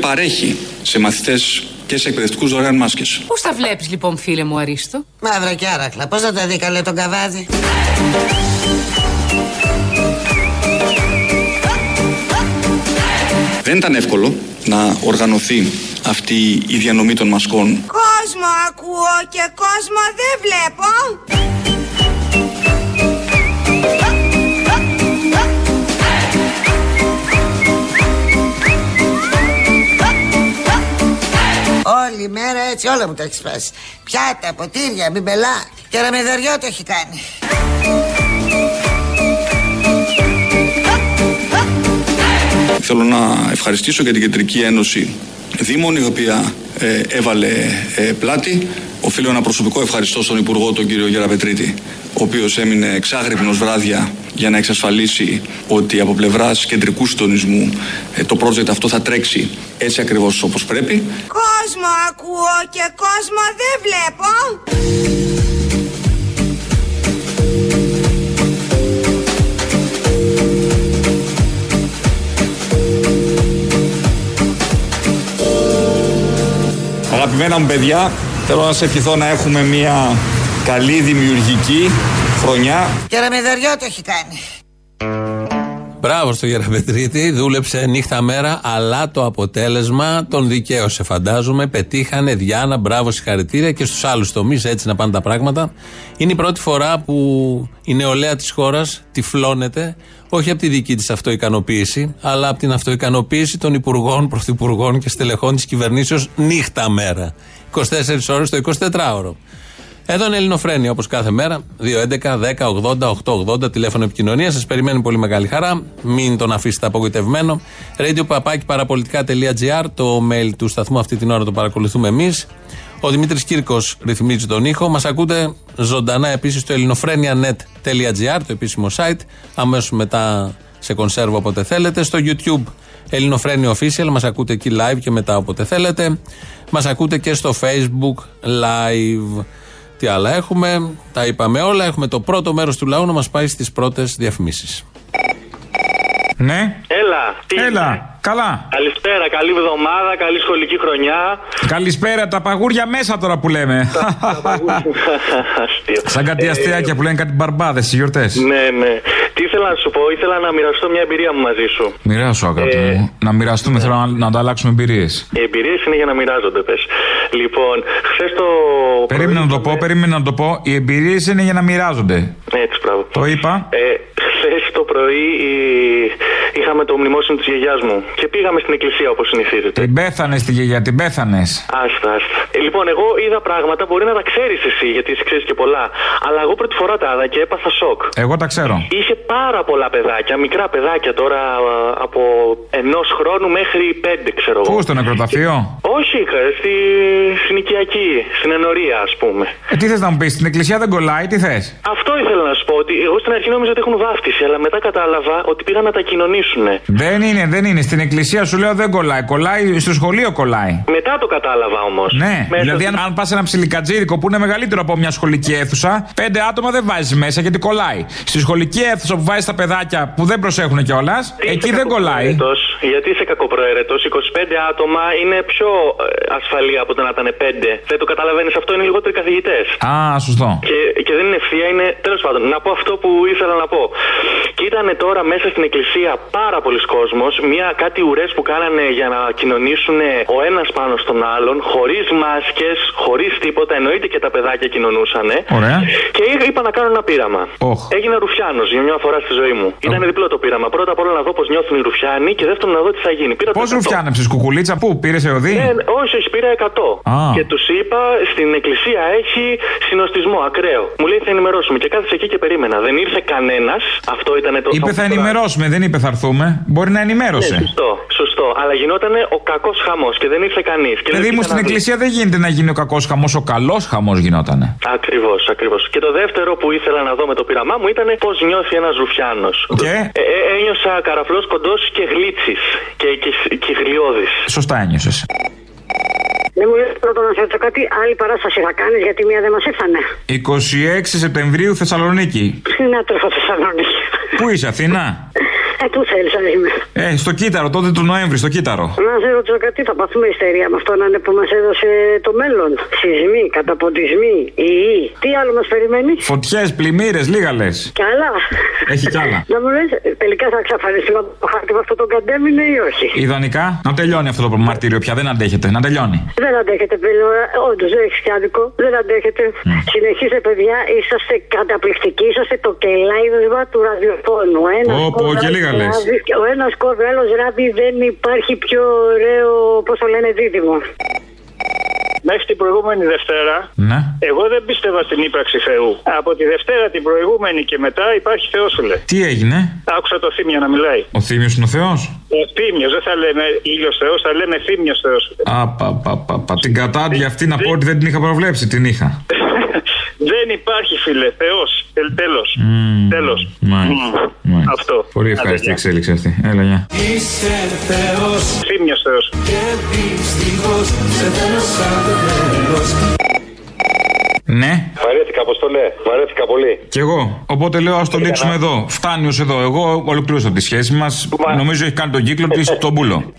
Παρέχει σε μαθητές και σε εκπαιδευτικούς δωρεάν μάσκες. Πώς τα βλέπεις λοιπόν, φίλε μου Αρίστο; Μαύρα και άρακλα. Πώς θα τα δει καλέ τον καβάδι; Δεν ήταν εύκολο να οργανωθεί αυτή η διανομή των μασκών Κόσμο ακούω και κόσμο δεν βλέπω. Μέρα έτσι όλα μου τα έχεις σπάσει. Πιάτα, ποτήρια, μπιμπελά. Και ραμεδαριό το έχει κάνει. Θέλω να ευχαριστήσω και την Κεντρική Ένωση Δήμων, η οποία ε, έβαλε ε, πλάτη. Οφείλω ένα προσωπικό ευχαριστώ στον Υπουργό, τον κύριο Γεραπετρίτη, ο οποίος έμεινε εξάγρυπνος βράδια για να εξασφαλίσει ότι από πλευράς κεντρικού συντονισμού ε, το project αυτό θα τρέξει έτσι ακριβώς όπως πρέπει. Κόσμο ακούω και κόσμο δεν βλέπω. Αγαπημένα μου παιδιά, θέλω να σε ευχηθώ να έχουμε μια καλή δημιουργική χρονιά. Και ραμεδαριό το έχει κάνει. Μπράβο στο Γεραπετρίτη, δούλεψε νύχτα μέρα, αλλά το αποτέλεσμα τον δικαίωσε. Φαντάζομαι, πετύχανε Διάνα, μπράβο, συγχαρητήρια και στους άλλους τομείς, έτσι να πάνε τα πράγματα. Είναι η πρώτη φορά που η νεολαία της χώρας τυφλώνεται, όχι από τη δική της αυτοικανοποίηση, αλλά από την αυτοικανοποίηση των υπουργών, πρωθυπουργών και στελεχών της κυβερνήσεως νύχτα μέρα. 24 ώρες το 24ωρο. Εδώ είναι Ελληνοφρένια όπως κάθε μέρα. 2.11, 10, 80, 880 τηλέφωνο επικοινωνία. Σας περιμένει πολύ μεγάλη χαρά. Μην τον αφήσετε απογοητευμένο. Radio παραπολιτικά.gr το mail του σταθμού αυτή την ώρα το παρακολουθούμε εμείς. Ο Δημήτρης Κύρκος ρυθμίζει τον ήχο. Μας ακούτε ζωντανά επίσης στο ελληνοφρένια.net.gr, το επίσημο site. Αμέσως μετά σε κονσέρβο όποτε θέλετε. Στο YouTube Ελληνοφρένια Official. Μας ακούτε εκεί live και μετά όποτε θέλετε. Μας ακούτε και στο Facebook live. Τι άλλα έχουμε, τα είπαμε όλα. Έχουμε το πρώτο μέρος του λαού να μας πάει στις πρώτες διαφημίσεις. Ναι. Έλα, τι Έλα, είναι; Καλά. Καλησπέρα, καλή εβδομάδα, καλή σχολική χρονιά. Καλησπέρα, τα παγούρια μέσα τώρα που λέμε. Αστείο. Σαν κάτι Ε, αστείακια που λένε κάτι μπαρμπάδες στι γιορτές. Ναι, ναι. Τι ήθελα να σου πω, ήθελα να μοιραστώ μια εμπειρία μου μαζί σου. Μοιράσου, αγάπη Ε, μου. Να μοιραστούμε, θέλω να, να ανταλλάξουμε εμπειρίες. Οι εμπειρίες είναι για να μοιράζονται, πες. Λοιπόν, χθες το. Περίμενα να το πω, περίμενα να το πω. Οι εμπειρίες είναι για να μοιράζονται. Έτσι, μπράβο. Το είπα. Ε, Χθες το πρωί η- είχαμε το μνημόσυνο της γιαγιάς μου και πήγαμε στην εκκλησία όπως συνηθίζεται. Την πέθανε τη γιαγιά, την πέθανες. Άστα, άστα. Ε, λοιπόν, εγώ είδα πράγματα, μπορεί να τα ξέρεις εσύ, γιατί εσύ ξέρεις και πολλά. Αλλά εγώ πρώτη φορά τα είδα και έπαθα σοκ. Εγώ τα ξέρω. Είχε πάρα πολλά παιδάκια, μικρά παιδάκια τώρα α, από ενός χρόνου μέχρι πέντε, ξέρω εγώ. Πού στο νεκροταφείο; Όχι, κα- στη, στην οικιακή, στην ενορία, ας πούμε. Ε, τι θες να μου πεις, στην εκκλησία δεν κολλάει, τι θες; Αυτό ήθελα να σου πω, ότι εγώ στην αρχή νόμιζα ότι έχουν βάφτιση, αλλά μετά κατάλαβα ότι πήγαν να τα κοινωνήσουν. είναι. Δεν είναι, δεν είναι. Στην εκκλησία σου λέω δεν κολλάει. Κολλάει, στο σχολείο κολλάει. Μετά το κατάλαβα όμως. Ναι, δηλαδή αν, αν πας ένα ψιλικατζίδικο που είναι μεγαλύτερο από μια σχολική αίθουσα, πέντε άτομα δεν βάζεις μέσα γιατί κολλάει. Στη σχολική αίθουσα που βάζεις τα παιδάκια που δεν προσέχουν κιόλας, εκεί δεν κολλάει. Γιατί είσαι κακοπροαίρετος, 25 άτομα είναι πιο ε, ασφαλή από το να ήταν 5. Δεν το καταλαβαίνεις αυτό, είναι λιγότεροι καθηγητές. Α, σωστό. Και, και δεν είναι ευθεία, είναι τέλος πάντων. Να πω αυτό που ήθελα να πω. Και ήταν τώρα μέσα στην εκκλησία πάρα πολλοί κόσμος, μια κάτι ουρές που κάνανε για να κοινωνήσουν ο ένας πάνω στον άλλον, χωρίς μάσκες, χωρίς τίποτα. Εννοείται και τα παιδάκια κοινωνούσαν. Ωραία. Και είπα να κάνω ένα πείραμα. Οχ. Έγινα ρουφιάνος για μια φορά στη ζωή μου. Ήταν διπλό το πείραμα. Πρώτα απ' όλα να δω πώς νιώθουν οι ρουφιάνοι και δεύτερον να δω τι θα γίνει. Πήρα το Πώς 100. ρουφιάνεψες, κουκουλίτσα, πού πήρες εωδή; Ναι, όχι, όχι, πήρα 100. Α. Και τους είπα στην εκκλησία έχει συνοστισμό ακραίο. Μου λέει θα ενημερώσουμε. Και κάθισε εκεί και περίμενα. Δεν ήρθε κανένας. Αυτό ήταν το. Είπε θα ενημερώσουμε, δεν είπε θα έρθουμε. Μπορεί να ενημέρωσε. Ναι, σωστό, σωστό. Αλλά γινόταν ο κακός χαμός και δεν ήρθε κανείς. Παιδί μου στην εκκλησία δεν γίνεται να γίνει ο κακός χαμός, ο καλός χαμός γινότανε. Ακριβώς, ακριβώς. Και το δεύτερο που ήθελα να δω με το πείραμά μου ήταν πώς νιώθει ένας ρουφιάνος. Και; Ε, ε, ένιωσα καραφλός κοντός και γλίτσι και, και, και γλιώδης. Σωστά ένιωσες. Δεν μου λες πρώτα να σε ρωτήσω κάτι, άλλη παράσταση θα κάνεις γιατί μία δεν μας ήρθανε. 26 Σεπτεμβρίου Θεσσαλονίκη. Είναι άτροφο Θεσσαλονίκη. Πού είσαι, Αθήνα; Ε, πού θέλεις να είμαι; Ε, στο κύτταρο, τότε του Νοέμβρη, στο κύτταρο. Να σε ρωτήσω κάτι, θα πάθουμε ιστερία με αυτό να είναι που μας έδωσε το μέλλον. Σεισμοί, καταποντισμοί, ιοί. Τι άλλο μας περιμένει; Φωτιές, πλημμύρες, λίγα λες. Κι άλλα. Έχει κι άλλα. Να μου λες, τελικά θα εξαφανιστεί από το χάρτη με αυτό το καντέμινε ή όχι; Ιδανικά να τελειώνει αυτό το μαρτύριο πια. Δεν αντέχεται. Να τελειώνει. Δεν αντέχετε, πλέον. Όντως, δεν έχεις κι άδικο. Δεν αντέχετε. Συνεχίστε, παιδιά, είσαστε καταπληκτικοί. Είσαστε το κελάιδισμα του ραδιοφώνου. Ένας Πω, πω, και λίγα λες. Ο ένας κόρβο, άλλος ράβει. Δεν υπάρχει πιο ωραίο, πώς το λένε, δίδυμο. Μέχρι την προηγούμενη Δευτέρα, Ναι. εγώ δεν πίστευα στην ύπαρξη Θεού. Από τη Δευτέρα την προηγούμενη και μετά υπάρχει Θεός, σου λέει. Τι έγινε, Άκουσα το θύμιο να μιλάει. Ο Θήμιος είναι ο Θεός; Ο θύμιο, δεν θα λέμε ήλιος Θεός, θα λέμε θύμιο Θεός. Α, πα, πα, πα, πα. Την κατάντια αυτή να πω ότι δεν την είχα προβλέψει, την είχα. δεν υπάρχει, φίλε, Θεός. Τέλος. Τέλος. Μάλιστα. Μάλιστα. Αυτό. Πολύ ευχάριστη η εξέλιξη αυτή. Έλα, γεια. Είσαι Θεός. Θύμιο Θεός. Και δυστυχώς σε θέλω σαν Ναι, Βαρέθηκα, Αποστολέ. Βαρέθηκα πολύ. κι εγώ. Οπότε λέω, ας το λήξουμε εδώ. Φτάνει ως εδώ. Εγώ ολοκλήρωσα τη σχέση μας. Νομίζω έχει κάνει τον κύκλο της τον πουλό.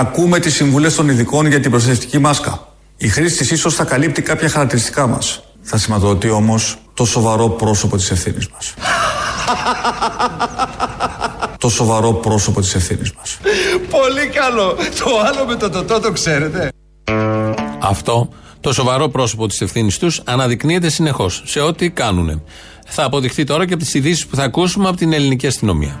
Ακούμε τις συμβουλές των ειδικών για την προστατευτική μάσκα. Η χρήση της ίσως θα καλύπτει κάποια χαρακτηριστικά μας. Θα σηματοδοτεί όμως το σοβαρό πρόσωπο της ευθύνης μας. το σοβαρό πρόσωπο της ευθύνης μας. Πολύ καλό. Το άλλο με το τοτό το ξέρετε. Αυτό το σοβαρό πρόσωπο της ευθύνης τους αναδεικνύεται συνεχώς σε ό,τι κάνουν. Θα αποδειχθεί τώρα και από τις ειδήσεις που θα ακούσουμε από την ελληνική αστυνομία.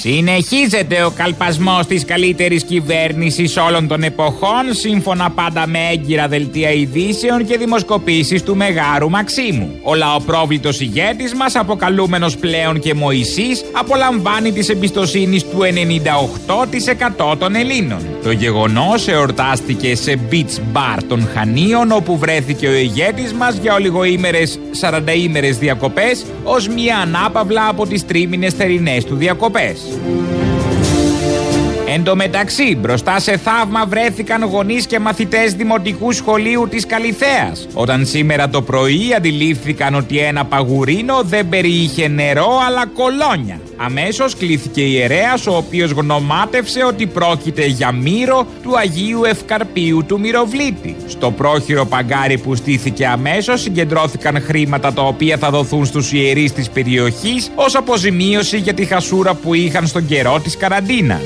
Συνεχίζεται ο καλπασμός της καλύτερης κυβέρνησης όλων των εποχών, σύμφωνα πάντα με έγκυρα δελτία ειδήσεων και δημοσκοπήσεις του Μεγάρου Μαξίμου. Ο λαοπρόβλητος ηγέτης μας, αποκαλούμενος πλέον και Μωυσής, απολαμβάνει της εμπιστοσύνης του 98% των Ελλήνων. Το γεγονός εορτάστηκε σε beach bar των Χανίων, όπου βρέθηκε ο ηγέτης μας για ολιγοήμερες 40ήμερες διακοπές, ως μια ανάπαυλα από τις τρίμηνες θερινές του διακοπές. Εν τω μεταξύ, μπροστά σε θαύμα βρέθηκαν γονείς και μαθητές δημοτικού σχολείου της Καλιθέας, όταν σήμερα το πρωί αντιλήφθηκαν ότι ένα παγουρίνο δεν περιείχε νερό αλλά κολόνια. Αμέσως κλήθηκε ιερέας ο οποίος γνωμάτευσε ότι πρόκειται για μύρο του Αγίου Ευκαρπίου του Μυροβλήτη. Στο πρόχειρο παγκάρι που στήθηκε αμέσως συγκεντρώθηκαν χρήματα τα οποία θα δοθούν στους ιερείς της περιοχής ως αποζημίωση για τη χασούρα που είχαν στον καιρό της καραντίνας.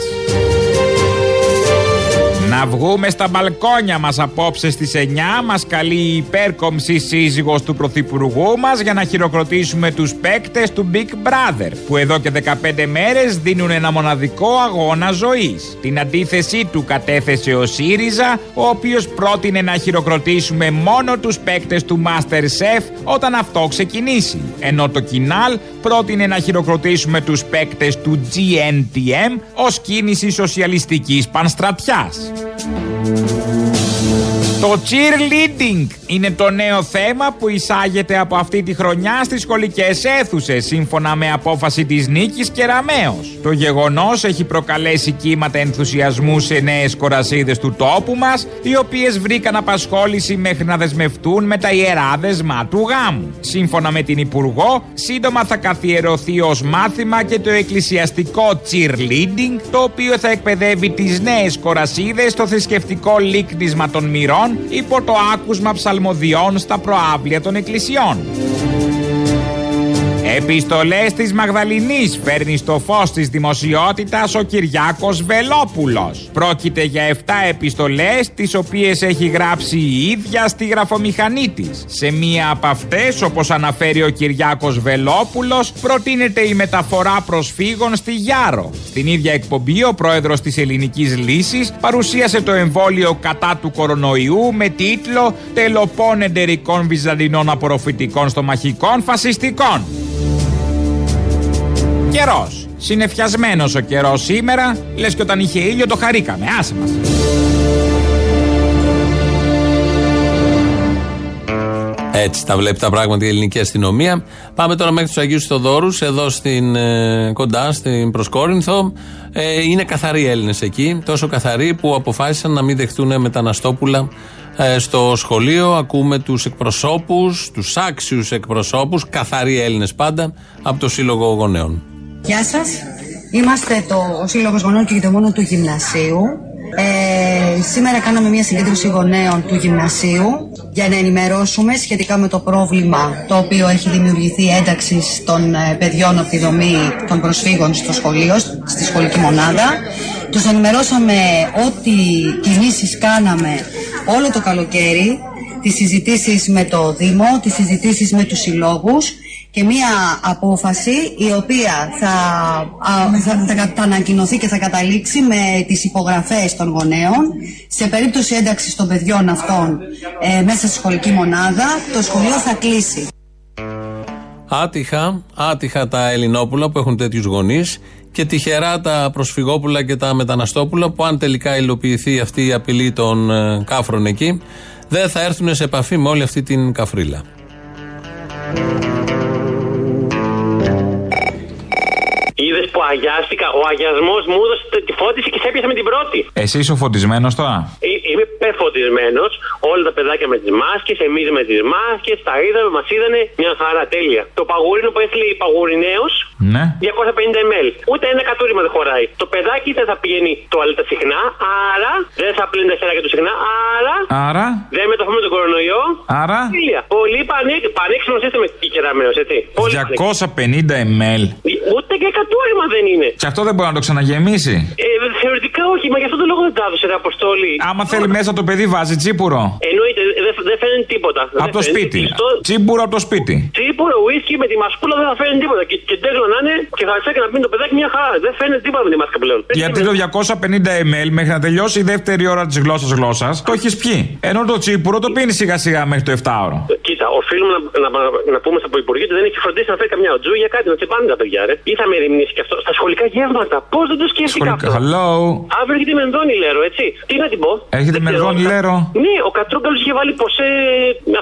Να Να βγούμε στα μπαλκόνια μας απόψε στις 9 μας καλεί η υπέρκομψη σύζυγος του πρωθυπουργού μας για να χειροκροτήσουμε τους παίκτες του Big Brother που εδώ και 15 μέρες δίνουν ένα μοναδικό αγώνα ζωής. Την αντίθεσή του κατέθεσε ο ΣΥΡΙΖΑ ο οποίος πρότεινε να χειροκροτήσουμε μόνο τους παίκτες του Masterchef όταν αυτό ξεκινήσει. Ενώ το Κινάλ πρότεινε να χειροκροτήσουμε τους παίκτες του GNTM ως κίνηση σοσιαλιστικής πανστρατιάς. Thank you. Το cheerleading είναι το νέο θέμα που εισάγεται από αυτή τη χρονιά στις σχολικές αίθουσες σύμφωνα με απόφαση της Νίκης Κεραμέως. Το γεγονός έχει προκαλέσει κύματα ενθουσιασμού σε νέες κορασίδες του τόπου μας οι οποίες βρήκαν απασχόληση μέχρι να δεσμευτούν με τα ιερά δεσμά του γάμου. Σύμφωνα με την Υπουργό, σύντομα θα καθιερωθεί ως μάθημα και το εκκλησιαστικό cheerleading το οποίο θα εκπαιδεύει τις νέες κορασίδες στο θρησκευτικό λίκνισμα των μυρών υπό το άκουσμα ψαλμοδιών στα προάβλια των εκκλησιών. Επιστολές της Μαγδαληνής φέρνει στο φως της δημοσιότητας ο Κυριάκος Βελόπουλος. Πρόκειται για 7 επιστολές, τις οποίες έχει γράψει η ίδια στη γραφομηχανή της. Σε μία από αυτές, όπως αναφέρει ο Κυριάκος Βελόπουλος, προτείνεται η μεταφορά προσφύγων στη Γιάρο. Στην ίδια εκπομπή, ο πρόεδρος της Ελληνικής Λύσης παρουσίασε το εμβόλιο κατά του κορονοϊού με τίτλο Τελοπών εντερικών βυζαντινών απορροφητικών στομαχικών φασιστικών. Καιρός. Συνεφιασμένος ο καιρός σήμερα, λες και όταν είχε ήλιο το χαρήκαμε. Άσε μας. Έτσι τα βλέπει τα πράγματα η ελληνική αστυνομία. Πάμε τώρα μέχρι τους Αγίους Θοδόρους, εδώ στην, ε, κοντά στην Προσκόρινθο. Ε, είναι καθαροί Έλληνες εκεί. Τόσο καθαροί που αποφάσισαν να μην δεχτούν μεταναστόπουλα ε, στο σχολείο. Ακούμε τους εκπροσώπους, τους άξιους εκπροσώπους, καθαροί Έλληνες πάντα, από το Σύλλογο Γονέων. Γεια σας. Είμαστε το ο Σύλλογος Γονέων και Γειτομόνων του Γυμνασίου. Ε, σήμερα κάναμε μια συγκέντρωση γονέων του γυμνασίου για να ενημερώσουμε σχετικά με το πρόβλημα το οποίο έχει δημιουργηθεί ένταξη των ε, παιδιών από τη δομή των προσφύγων στο σχολείο, στη σχολική μονάδα. Τους ενημερώσαμε ό,τι κινήσεις κάναμε όλο το καλοκαίρι, τις συζητήσεις με το Δήμο, τις συζητήσεις με τους συλλόγους και μία απόφαση η οποία θα, α, θα, θα, θα ανακοινωθεί και θα καταλήξει με τις υπογραφές των γονέων σε περίπτωση ένταξης των παιδιών αυτών ε, μέσα στη σχολική μονάδα το σχολείο θα κλείσει. Άτυχα, άτυχα τα Ελληνόπουλα που έχουν τέτοιους γονείς και τυχερά τα προσφυγόπουλα και τα μεταναστόπουλα που αν τελικά υλοποιηθεί αυτή η απειλή των ε, κάφρων εκεί δεν θα έρθουν σε επαφή με όλη αυτή την καφρίλα. Που αγιάστηκα. Ο αγιασμός μου έδωσε τη φώτιση και σε έπιασε με την πρώτη. Εσύ είσαι ο φωτισμένος τώρα; Ε, Είμαι πεφωτισμένο. Όλα τα παιδάκια με τις μάσκες, εμείς με τις μάσκες. Τα είδαμε, μας είδανε. Μια χαρά, τέλεια. Το παγουρίνο που έστειλε η παγουρινέο. Ναι. 250 ml. Ούτε ένα κατούριμα δεν χωράει. Το παιδάκι δεν θα πηγαίνει τουαλέτα συχνά, άρα δεν θα πλύνει τα χέρια του συχνά, άρα Άρα; δεν μεταφέρουμε τον κορονοϊό. Άρα; Τέλεια. Πολύ πανέ- πανέξυπνο σύστημα η κεραμαίος, έτσι. Πολύ 250 ml. Ούτε και κατούριμα δεν είναι. Και αυτό δεν μπορεί να το ξαναγεμίσει. Ε, θεωρητικά όχι, μα γι' αυτό το λόγο δεν τα έδωσε ρε Αποστόλη. Άμα θέλει μέσα το παιδί βάζει τσίπουρο. Εννοείται, δεν δεν φαίνεται τίποτα. Από Δεν το φαίνεται. σπίτι. Στο... Τσίπουρο από το σπίτι. Τσίπουρο, ουίσκι με τη μασκούλα δεν θα φαίνεται τίποτα. Και, και τέλος να είναι και θα και να πίνει το παιδάκι μια χαρά. Δεν φαίνεται τίποτα με τη μάσκα πλέον. Γιατί το 250 ml μέχρι να τελειώσει η δεύτερη ώρα της γλώσσας γλώσσας το έχεις πιει. Ενώ το τσίπουρο το πίνεις σιγά σιγά μέχρι το 7ωρο. Κοίτα, οφείλουμε να, να, να, πούμε στο Υπουργείο ότι δεν έχει φροντίσει να φέρει καμιά οτζού για κάτι να τσιμπάνε τα παιδιά, ρε. Ή θα με ρημνήσει και αυτό. Στα σχολικά γεύματα. Πώς δεν το σκέφτηκα Σχολικά. αυτό; Hello. Αύριο έχει τη μενδόνη, λέω, έτσι. Τι να την πω; Έχετε Δεν μενδόνη, ξέρω. λέρο; Ναι, ο Κατρούγκαλο είχε βάλει ποσέ.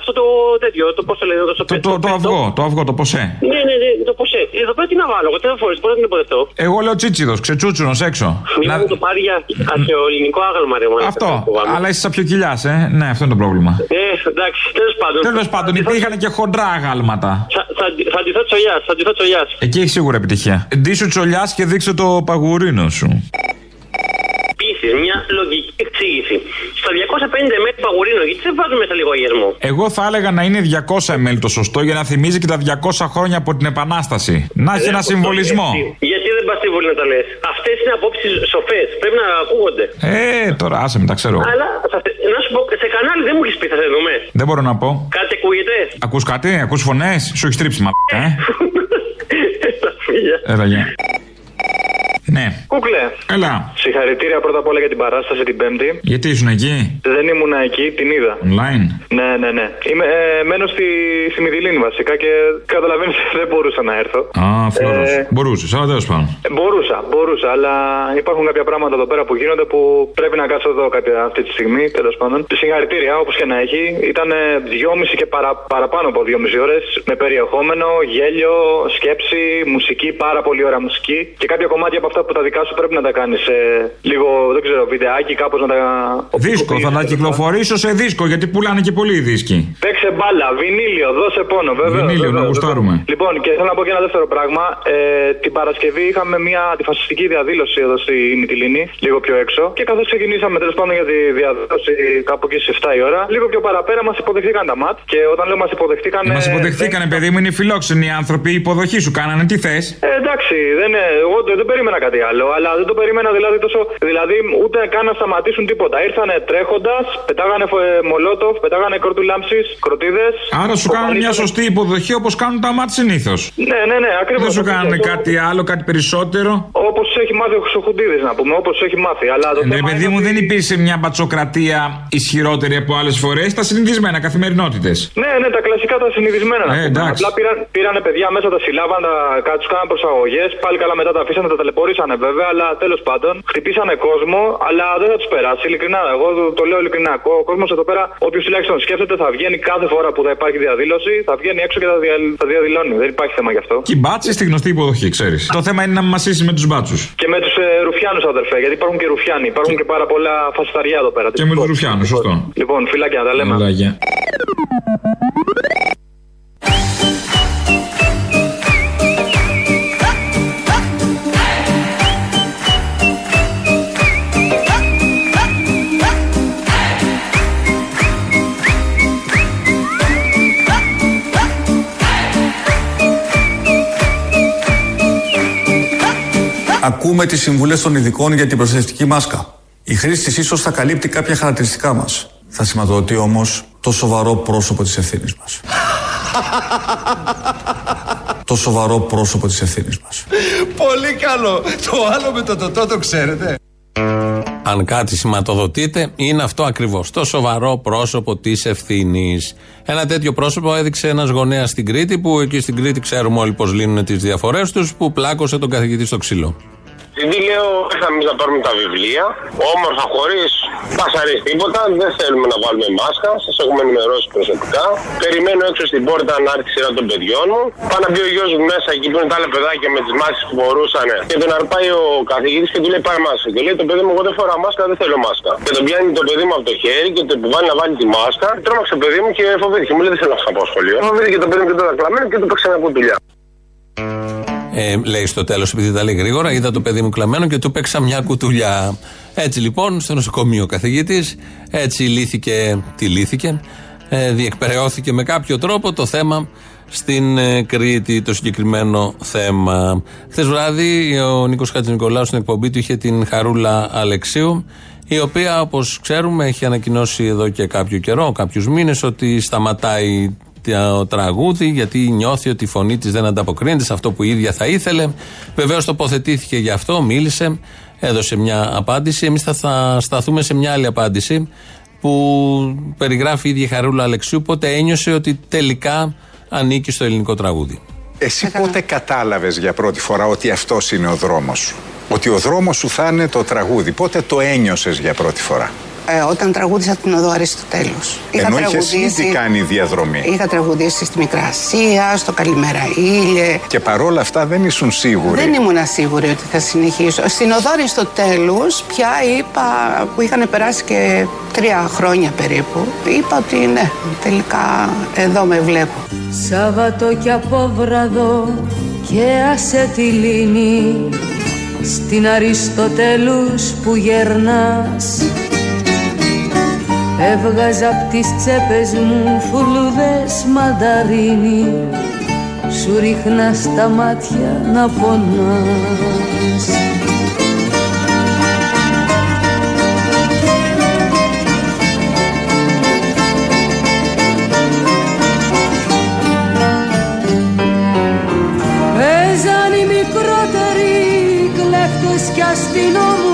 Αυτό το τέτοιο. Το πώς το λένε, το, Το, το, το αυγό, το αυγό, το ποσέ. Ναι, ναι, ναι, το ποσέ. Εδώ πέρα τι να βάλω, εγώ τι να φορέ, πώς θα την υποδεχτώ. Εγώ λέω τσίτσιδος, ξετσούτσουνος έξω. Μην μου το πάρει για αρχαιοελληνικό άγαλμα, ρε μάνα. Αυτό. Αλλά είσαι σαν πιο κοιλιάς, ε. Ναι, αυτό είναι το πρόβλημα. Ε, εντάξει, τέλος πάντων. Τέλος πάντων, υπήρχαν και χοντρά αγάλματα. Θα, θα, θα ντυθώ τσολιά, θα ντυθώ τσολιά. Εκεί έχει σίγουρα επιτυχία. Ντύσου τσολιάς και δείξε το παγουρίνο σου. Επίσης, μια λογική εξήγηση. Στα 250 μέτρα παγουρίνο, γιατί δεν βάζουμε μέσα λίγο αγιασμό. Εγώ θα έλεγα να είναι 200 ml το σωστό για να θυμίζει και τα 200 χρόνια από την Επανάσταση. Να έχει ένα συμβολισμό. Γιατί και δεν πας στη Βουλή να τα λες. Αυτές είναι απόψεις σοφές. Πρέπει να ακούγονται. Ε, τώρα άσε με, τα ξέρω. Αλλά θα- να σου πω, σε κανάλι δεν μου έχεις πει, θα σε δούμε. Δεν μπορώ να πω. Κάτι ακούγεται; Ακούς κάτι, ακούς φωνές, σου έχει τρίψει μα. Ε; Φίλια. Έλα, γεια. Ναι. Κούκλε. Έλα. Συγχαρητήρια πρώτα απ' όλα για την παράσταση την Πέμπτη. Γιατί ήσουν εκεί, Δεν ήμουνα εκεί, την είδα. online. Ναι, ναι, ναι. Είμαι, ε, μένω στη, στη Μυδηλίνη βασικά και καταλαβαίνεις δεν μπορούσα να έρθω. Α, φλόρο. Ε, Μπορούσες, αλλά τέλος πάντων. Ε, Μπορούσα, μπορούσα, αλλά υπάρχουν κάποια πράγματα εδώ πέρα που γίνονται που πρέπει να κάτσω εδώ κάποια αυτή τη στιγμή, τέλος πάντων. Συγχαρητήρια, όπως και να έχει. Ήταν ε, δυόμιση και παρα, παραπάνω από δυόμιση ώρες με περιεχόμενο, γέλιο, σκέψη, μουσική, πάρα πολύ ωραία μουσική. Και κάποια κομμάτια από αυτά που τα δικά σου πρέπει να τα κάνεις λίγο, δεν ξέρω, βιντεάκι, κάπως να τα. Δίσκο, θα τα κυκλοφορήσω σε δίσκο γιατί πουλάνε και πολλοί οι δίσκοι. Παίξε μπάλα, βινίλιο, δώσε πόνο, βέβαια. Βινίλιο, να γουστάρουμε. Λοιπόν, και θέλω να πω και ένα δεύτερο πράγμα. Ε, την Παρασκευή είχαμε μια αντιφασιστική διαδήλωση εδώ στη Μυτιλίνη, λίγο πιο έξω. Και καθώς ξεκινήσαμε τέλος πάντων για τη διαδήλωση κάπου εκεί στις 7 η ώρα, λίγο πιο παραπέρα μας υποδεχτήκαν τα ΜΑΤ. Και όταν λέω μας υποδεχτήκαν. Μας υποδεχθήκανε, παιδί μου, είναι φιλόξενοι οι άνθρωποι. Η υποδοχή σου κάνανε, τι θες; Ε, εντάξει, δεν, ε, εγώ δεν, δεν περίμενα κάτι άλλο, αλλά δεν το περίμενα δηλαδή τόσο. Δηλαδή ούτε καν να σταματήσουν τίποτα. Ήρθανε τρέχοντας, πετάγανε φο- ε, μολότοφ, πετάγανε κρότου λάμψη, κροτίδες. Άρα σου κάνουν μια σωστή υποδοχή όπως κάνουν τα μάτια συνήθως. Ναι, ναι, ναι, ακριβώς. Δεν σου κάνουν κάτι άλλο, κάτι περισσότερο; Όπως έχει μάθει ο Χρυσοχουντίδης, να πούμε, όπως έχει μάθει. Αλλά το Ναι, θέμα παιδί είναι μου, ότι- δεν υπήρξε μια μπατσοκρατία ισχυρότερη από άλλες φορές. Τα συνηθισμένα καθημερινότητες. Ναι, ναι, τα κλασικά τα συνηθισμένα. να Ε, πούμε. εντάξει. Απλά πήραν, πήρανε παιδιά μέσα, τα συλλάβαν, τα, τους κάναν προσαγωγές. Πάλι καλά μετά τα αφήσανε, τα ταλαιπωρήσανε βέβαια. Αλλά τέλος πάντων χτυπήσανε κόσμο, αλλά δεν θα τους περάσει. Ειλικρινά, εγώ το, το λέω ειλικρινά. Ο κόσμος εδώ πέρα, όποιος τουλάχιστον σκέφτεται, θα βγαίνει κάθε φορά που θα υπάρχει διαδήλωση, θα βγαίνει έξω και θα, δια, θα διαδηλώνει. Δεν υπάρχει θέμα γι' αυτό. Και οι μπάτσες στη γνωστή υποδοχή, ξέρεις. Το θέμα είναι να μασίσει με τους μπάτσους. Και με τους ε, Ρουφιάνους, αδερφέ, γιατί υπάρχουν και Ρουφιάνοι. Υπάρχουν και πάρα πολλά φασισταριά εδώ πέρα. Και με τους Ρουφιάνους, σωστό. Λοιπόν, φυλάκια να τα λέμε. Έλα, Ακούμε τις συμβουλές των ειδικών για την προστατευτική μάσκα. Η χρήση της ίσως θα καλύπτει κάποια χαρακτηριστικά μας. Θα σηματοδοτεί όμως το σοβαρό πρόσωπο της ευθύνης μας. το σοβαρό πρόσωπο της ευθύνης μας. Πολύ καλό. Το άλλο με το τοτό το ξέρετε. Αν κάτι σηματοδοτείται, είναι αυτό ακριβώς. Το σοβαρό πρόσωπο της ευθύνης. Ένα τέτοιο πρόσωπο έδειξε ένας γονέας στην Κρήτη, που εκεί στην Κρήτη ξέρουμε όλοι πώ λύνουν τις διαφορές τους, που πλάκωσε τον καθηγητή στο ξύλο. Επειδή λέω, ήρθαμε εμείς να πάρουμε τα βιβλία, όμορφα χωρίς πασαρί τίποτα, δεν θέλουμε να βάλουμε μάσκα, σας έχουμε ενημερώσει προσωπικά. Περιμένω έξω στην πόρτα να έρθει η σειρά των παιδιών μου. Πάει να μπει ο γιος μου μέσα εκεί που είναι τα άλλα παιδάκια με τις μάσκες που μπορούσαν και τον αρπάει ο καθηγητής και του λέει πάει μάσκα. Και λέει το παιδί μου, εγώ δεν φοράω μάσκα, δεν θέλω μάσκα. Και τον πιάνει το παιδί μου από το χέρι και το επιβάλλει να βάλει τη μάσκα. Τρόμαξε το παιδί μου και φοβήθηκε. Μου λέει δεν θέλω να πάω σχολείο. Φοβήθηκε το παιδί μου και τώρα κλαμμένο και του παίξε ένα κουτουλιά. Ε, λέει στο τέλος, επειδή τα λέει γρήγορα, είδα το παιδί μου κλαμμένο και του παίξα μια κουτουλιά. Έτσι λοιπόν, στο νοσοκομείο ο καθηγητής, έτσι λύθηκε, τι λύθηκε, ε, διεκπαιρεώθηκε με κάποιο τρόπο το θέμα στην ε, Κρήτη, το συγκεκριμένο θέμα. Χθες βράδυ ο Νίκος Χατζηνικολάου στην εκπομπή του είχε την Χαρούλα Αλεξίου, η οποία όπως ξέρουμε έχει ανακοινώσει εδώ και κάποιο καιρό, κάποιους μήνες, ότι σταματάει το τραγούδι γιατί νιώθει ότι η φωνή της δεν ανταποκρίνεται σε αυτό που η ίδια θα ήθελε. Βεβαίως τοποθετήθηκε γι' αυτό, μίλησε, έδωσε μια απάντηση. Εμείς θα, θα σταθούμε σε μια άλλη απάντηση που περιγράφει η ίδια η Χαρούλα Αλεξίου πότε ένιωσε ότι τελικά ανήκει στο ελληνικό τραγούδι. Εσύ πότε κατάλαβες για πρώτη φορά ότι αυτός είναι ο δρόμος σου; Ότι ο δρόμος σου θα είναι το τραγούδι. Πότε το ένιωσες για πρώτη φορά; Ε, όταν τραγούδισα την οδό Αριστοτέλους. Ενώ είχες ήδη κάνει διαδρομή; Είχα τραγουδήσει στη Μικρά Ασία, στο Καλημέρα Ήλιε. Και παρόλα αυτά δεν ήσουν σίγουροι. Δεν ήμουν σίγουρη ότι θα συνεχίσω. Στην οδό Αριστοτέλους πια είπα, που είχαν περάσει και τρία χρόνια περίπου, είπα ότι ναι, τελικά εδώ με βλέπω. Σάββατο και απόβραδο και άσε τη λύνη στην Αριστοτέλους που γερνάς Έβγαζα απ' τις τσέπες μου φουλούδες μανταρίνι. Σου ρίχνα στα μάτια να πονάς. Παίζαν οι μικρότεροι κλέφτες κι αστυνόμους. κι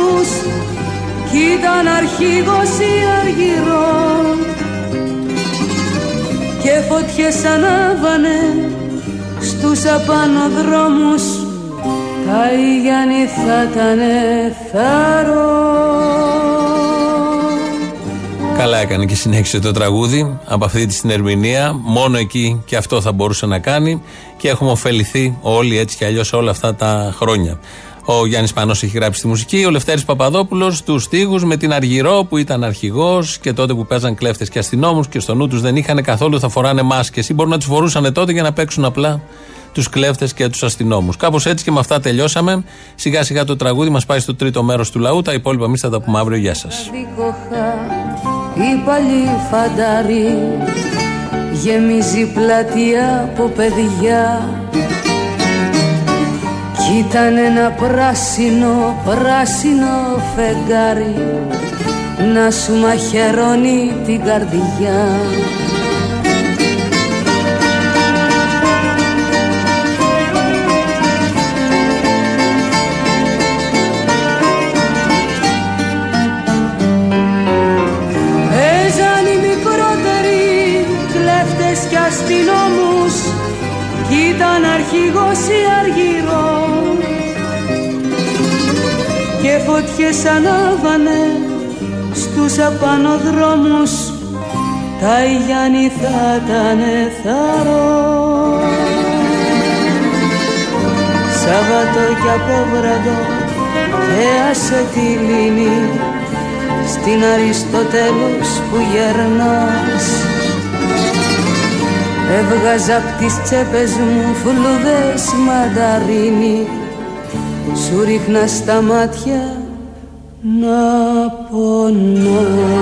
ήταν αρχηγός ή αργυρό και φωτιές ανάβανε στους απανοδρόμους τα Ιγιάννη θα ήταν θάρρος Καλά έκανε και συνέχισε το τραγούδι από αυτή τη την ερμηνεία. Μόνο εκεί και αυτό θα μπορούσε να κάνει και έχουμε ωφεληθεί όλοι έτσι κι αλλιώς όλα αυτά τα χρόνια. Ο Γιάννης Πανός έχει γράψει τη μουσική, ο Λευτέρης Παπαδόπουλος τους στίχου με την Αργυρό που ήταν αρχηγός και τότε που παίζαν κλέφτες και αστυνόμους και στο νου τους δεν είχαν καθόλου θα φοράνε μάσκες ή μπορεί να τους φορούσαν τότε για να παίξουν απλά τους κλέφτες και τους αστυνόμους. Κάπως έτσι και με αυτά τελειώσαμε. Σιγά σιγά το τραγούδι μας πάει στο τρίτο μέρος του λαού. Τα υπόλοιπα εμείς θα τα πούμε αύριο. Γεια σας. Δίκοχα η παλιή φανταρή γεμίζει πλατεία από παιδιά κι ήταν ένα πράσινο, πράσινο φεγγάρι να σου μαχαιρώνει την καρδιά και φωτιές ανάβανε στους απανοδρόμους. Τα Ιγιάννη θα ήταν θαρό. Σαββατό κι απόβραδο και άσε τη λύνη στην Αριστοτέλους που γερνάς. Έβγαζα απ' τις τσέπες μου φλουδές μανταρίνι. Σου ρίχνα στα μάτια να πονάς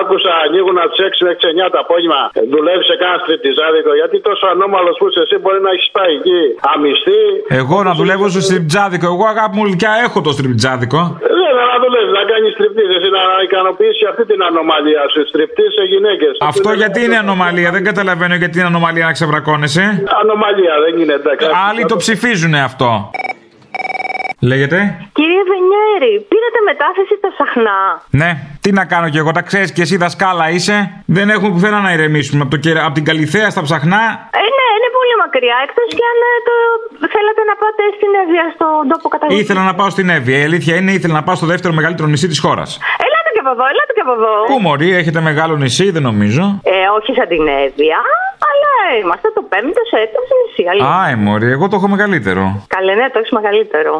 άκουσα ανοίγουν από τι 6 μέχρι 9 το απόγευμα. Δουλεύεις σε κανένα στριπτιζάδικο. Γιατί τόσο ανώμαλος που είσαι εσύ μπορεί να έχεις πάει εκεί αμυστή. Εγώ να δουλεύω στο στριπτζάδικο. Εγώ αγάπη μου γλυκιά έχω το στριπτζάδικο. Δεν να δουλεύεις, να κάνεις στριπτής. Εσύ να ικανοποιήσεις αυτή την ανομαλία σου. Στριπτής σε γυναίκες. Αυτό γιατί είναι ανομαλία; Δεν καταλαβαίνω γιατί είναι ανομαλία να ξεβρακώνεσαι. Ανομαλία δεν είναι εντάξει. Άλλοι το ψηφίζουν αυτό. Λέγεται; Κύριε Βενιέρη, πήρατε μετάθεση στα Σαχνά. Ναι, τι να κάνω κι εγώ, τα ξέρεις και εσύ δασκάλα είσαι. Δεν έχουμε πουθενά να ηρεμήσουμε. Από, το, κερα- από την Καλιθέα στα ψαχνά. Ε, ναι, είναι πολύ μακριά. Εκτός κι αν ε, το... θέλατε να πάτε στην Εύβοια, στον τόπο καταγωγής. Ήθελα να πάω στην Εύβοια. Η αλήθεια είναι, ήθελα να πάω στο δεύτερο μεγαλύτερο νησί της χώρας. Ελάτε και από εδώ, ελάτε και από εδώ. Πού μωρή, έχετε μεγάλο νησί, δεν νομίζω. Ε, όχι σαν την Εύβοια, αλλά είμαστε το πέμπτο σε έκταση νησί. αλήθεια. Α, ε, μωρή, εγώ το έχω μεγαλύτερο. Καλέ, ναι, το έχεις μεγαλύτερο.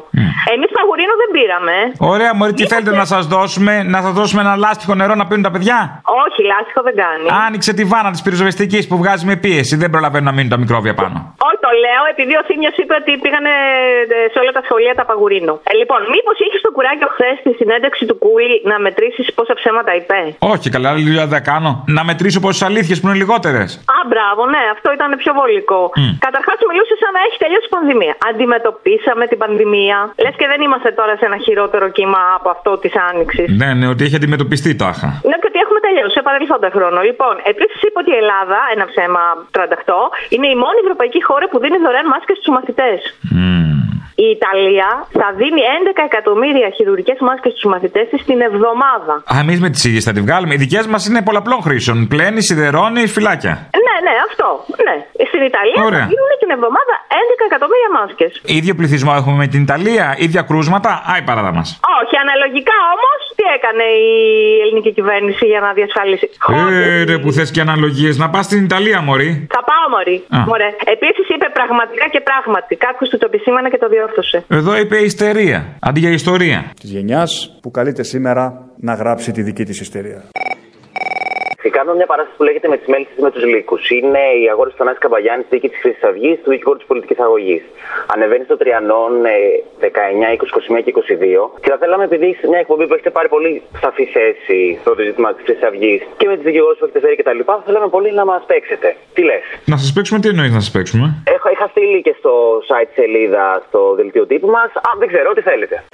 Εμείς παγουρίνο δεν πήραμε. Ωραία, μωρή, τι θέλετε να σας δώσουμε, να σας δώσουμε ένα λάστιχο νερό να πίνουν τα παιδιά; Όχι, λάστιχο δεν κάνει. Άνοιξε τη βάνα της πυροσβεστικής που βγάζει με πίεση. Δεν προλαβαίνουν να μείνουν τα μικρόβια πάνω. Όχι, το λέω επειδή ο Θήμιος είπε ότι πήγανε ε, σε όλα τα σχολεία τα παγουρίνο. Ε, λοιπόν, μήπως είχες το κουράγιο χθες στη συνέντευξη του Κούι να μετρήσεις πόσα ψέματα είπε; Όχι, καλά, άλλη δουλειά δεν κάνω. Να μετρήσω πόσες αλήθειες που είναι λιγότερες. Α, μπράβο, ναι, αυτό ήταν πιο βολικό. Μμ. Καταρχάς, μιλούσε σαν να έχει τελειώσει η πανδημία. Αντιμετωπίσαμε την πανδημία. Λες και δεν είμαστε τώρα σε ένα χειρότερο κύμα από αυτό της Άνοιξης. Ναι, ναι, ότι έχει αντιμετωπιστεί τάχα. Ναι, και ότι έχουμε τελειώσει σε παρελθόντα χρόνο. Λοιπόν, επίσης είπε ότι η Ελλάδα, ένα ψέμα 38, είναι η μόνη ευρωπαϊκή χώρα που δίνει δωρεάν μάσκες στους μαθητές. Η Ιταλία θα δίνει 11 εκατομμύρια χειρουργικές μάσκες στους μαθητές της την εβδομάδα. Α, εμείς με τις ίδιες θα τη βγάλουμε. Οι δικές μας είναι πολλαπλών χρήσεων. Πλένει, σιδερώνει, φυλάκια. Ναι, ναι, αυτό. Ναι. Στην Ιταλία Ωραία. θα δίνουν την εβδομάδα 11 εκατομμύρια μάσκες. ίδιο πληθυσμό έχουμε με την Ιταλία, ίδια κρούσματα. Α, η παράδα μας. Όχι, αναλογικά όμως, τι έκανε η ελληνική κυβέρνηση για να διασφαλίσει; Ε, ρε, που θες και αναλογίες. Να πας στην Ιταλία, Μωρή. Θα πάω, Μωρή. Α. Μωρέ. Επίσης είπε πραγματικά και πράγματι. Κάποιος του το επισήμανε και το διόρθωσε. Εδώ είπε ιστερία αντί για ιστορία. της γενιάς που καλείται σήμερα να γράψει τη δική της ιστερία. Και κάνω μια παράσταση που λέγεται Με τις μέλισσες με τους λύκους. Είναι η αγόρε του Θανάση Καμπαγιάννη στη δίκη της Χρυσής Αυγής, του δικηγόρου της πολιτικής αγωγής. Ανεβαίνει στο Τριανόν ε, 19, 20, 21 και 22. Και θα θέλαμε, επειδή σε μια εκπομπή που έχετε πάρει πολύ σαφή θέση στο ζήτημα της Χρυσής Αυγής και με του δικηγόρου που έχετε φέρει κτλ., θα θέλαμε πολύ να μας παίξετε. Τι λες; Να σας παίξουμε, τι εννοείς να σας παίξουμε; Έχω, είχα στείλει και στο site σελίδα στο δελτίο τύπου μας. Α, δεν ξέρω, τι θέλετε.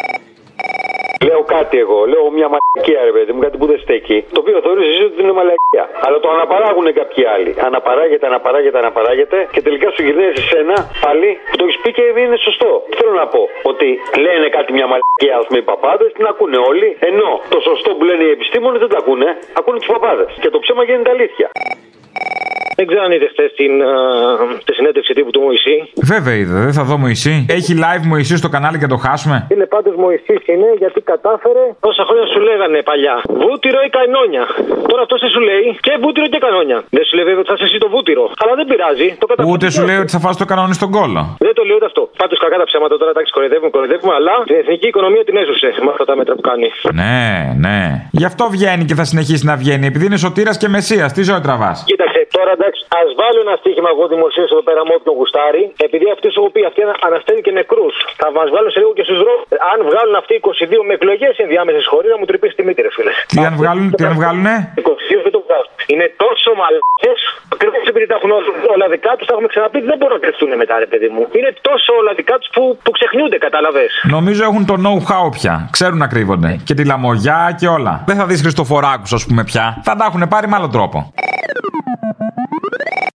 Λέω κάτι εγώ, λέω μια μαλακία ρε παιδί μου, κάτι που δεν στέκει. Το οποίο θεωρείς εσύ ότι είναι μαλακία. Αλλά το αναπαράγουν κάποιοι άλλοι. Αναπαράγεται, αναπαράγεται, αναπαράγεται και τελικά σου γυρνάει σε σένα πάλι που το έχεις πει και είναι σωστό. Τι θέλω να πω, ότι λένε κάτι μια μαλακία, ας πούμε οι παπάδες, την ακούνε όλοι. Ενώ το σωστό που λένε οι επιστήμονες δεν τα ακούνε, ακούνε τους παπάδες. Και το ψέμα γίνεται αλήθεια. Δεν ξέρω αν είδες χθες την, ε, τη συνέντευξη τύπου του Μωησή. Βέβαια είδα, δεν θα δω Μωησή. Έχει live Μωησή στο κανάλι και το χάσουμε. Είναι πάντως Μωησή είναι γιατί κατάφερε τόσα χρόνια σου λέγανε παλιά. Βούτυρο ή κανόνια. Τώρα αυτό δεν σου λέει και βούτυρο και κανόνια. Δεν σου λέει βέβαια ότι θα είσαι εσύ το βούτυρο. Αλλά δεν πειράζει. Το καταφέρει. Ούτε σου λέει ότι θα φας το κανόνι στον κόλλο. Δεν το λέω ούτε αυτό. Πάντως κακά τα ψέματα τώρα, εντάξει, κοροϊδεύουμε, κοροϊδεύουμε, αλλά την εθνική οικονομία την έσωσε με αυτά τα μέτρα που κάνει. Ναι, ναι. Γι' αυτό βγαίνει και θα συνεχίσει να βγαίνει. Επειδή είναι σωτήρας και μεσίας. Τι ζωή τραβάς; Κοίταξε, τώρα εντάξει, ας βάλω ένα στοίχημα εγώ δημοσίευσα εδώ πέρα με όποιον γουστάρει, επειδή αυτοί σου οποίοι αυτοί αναστέλνουν και νεκρούς. Θα μας βάλουν σε λίγο και στους δρόμους. Αν βγάλουν αυτοί 22 με εκλογές ενδιάμεσες χωρίς να μου τρυπήσει τη μύτη, ρε φίλε. Τι αν βγάλουν, τι αν βγάλουνε; 22 δεν το βγάζουν. Είναι τόσο μαλακές, ακριβώς επειδή τα έχουν όλα δικά τους, τα έχουμε ξαναπεί, δεν μπορούν να κρυφτούν μετά, ρε παιδί μου. Είναι τόσο όλα δικά τους που, που ξεχνιούνται, κατάλαβε. Νομίζω έχουν το know-how πια. Ξέρουν να κρύβονται. Και τη λαμογιά και όλα. Δεν θα δεις Χριστοφοράκους, ας πούμε πια. Θα τα έχουν πάρει με άλλο τρόπο.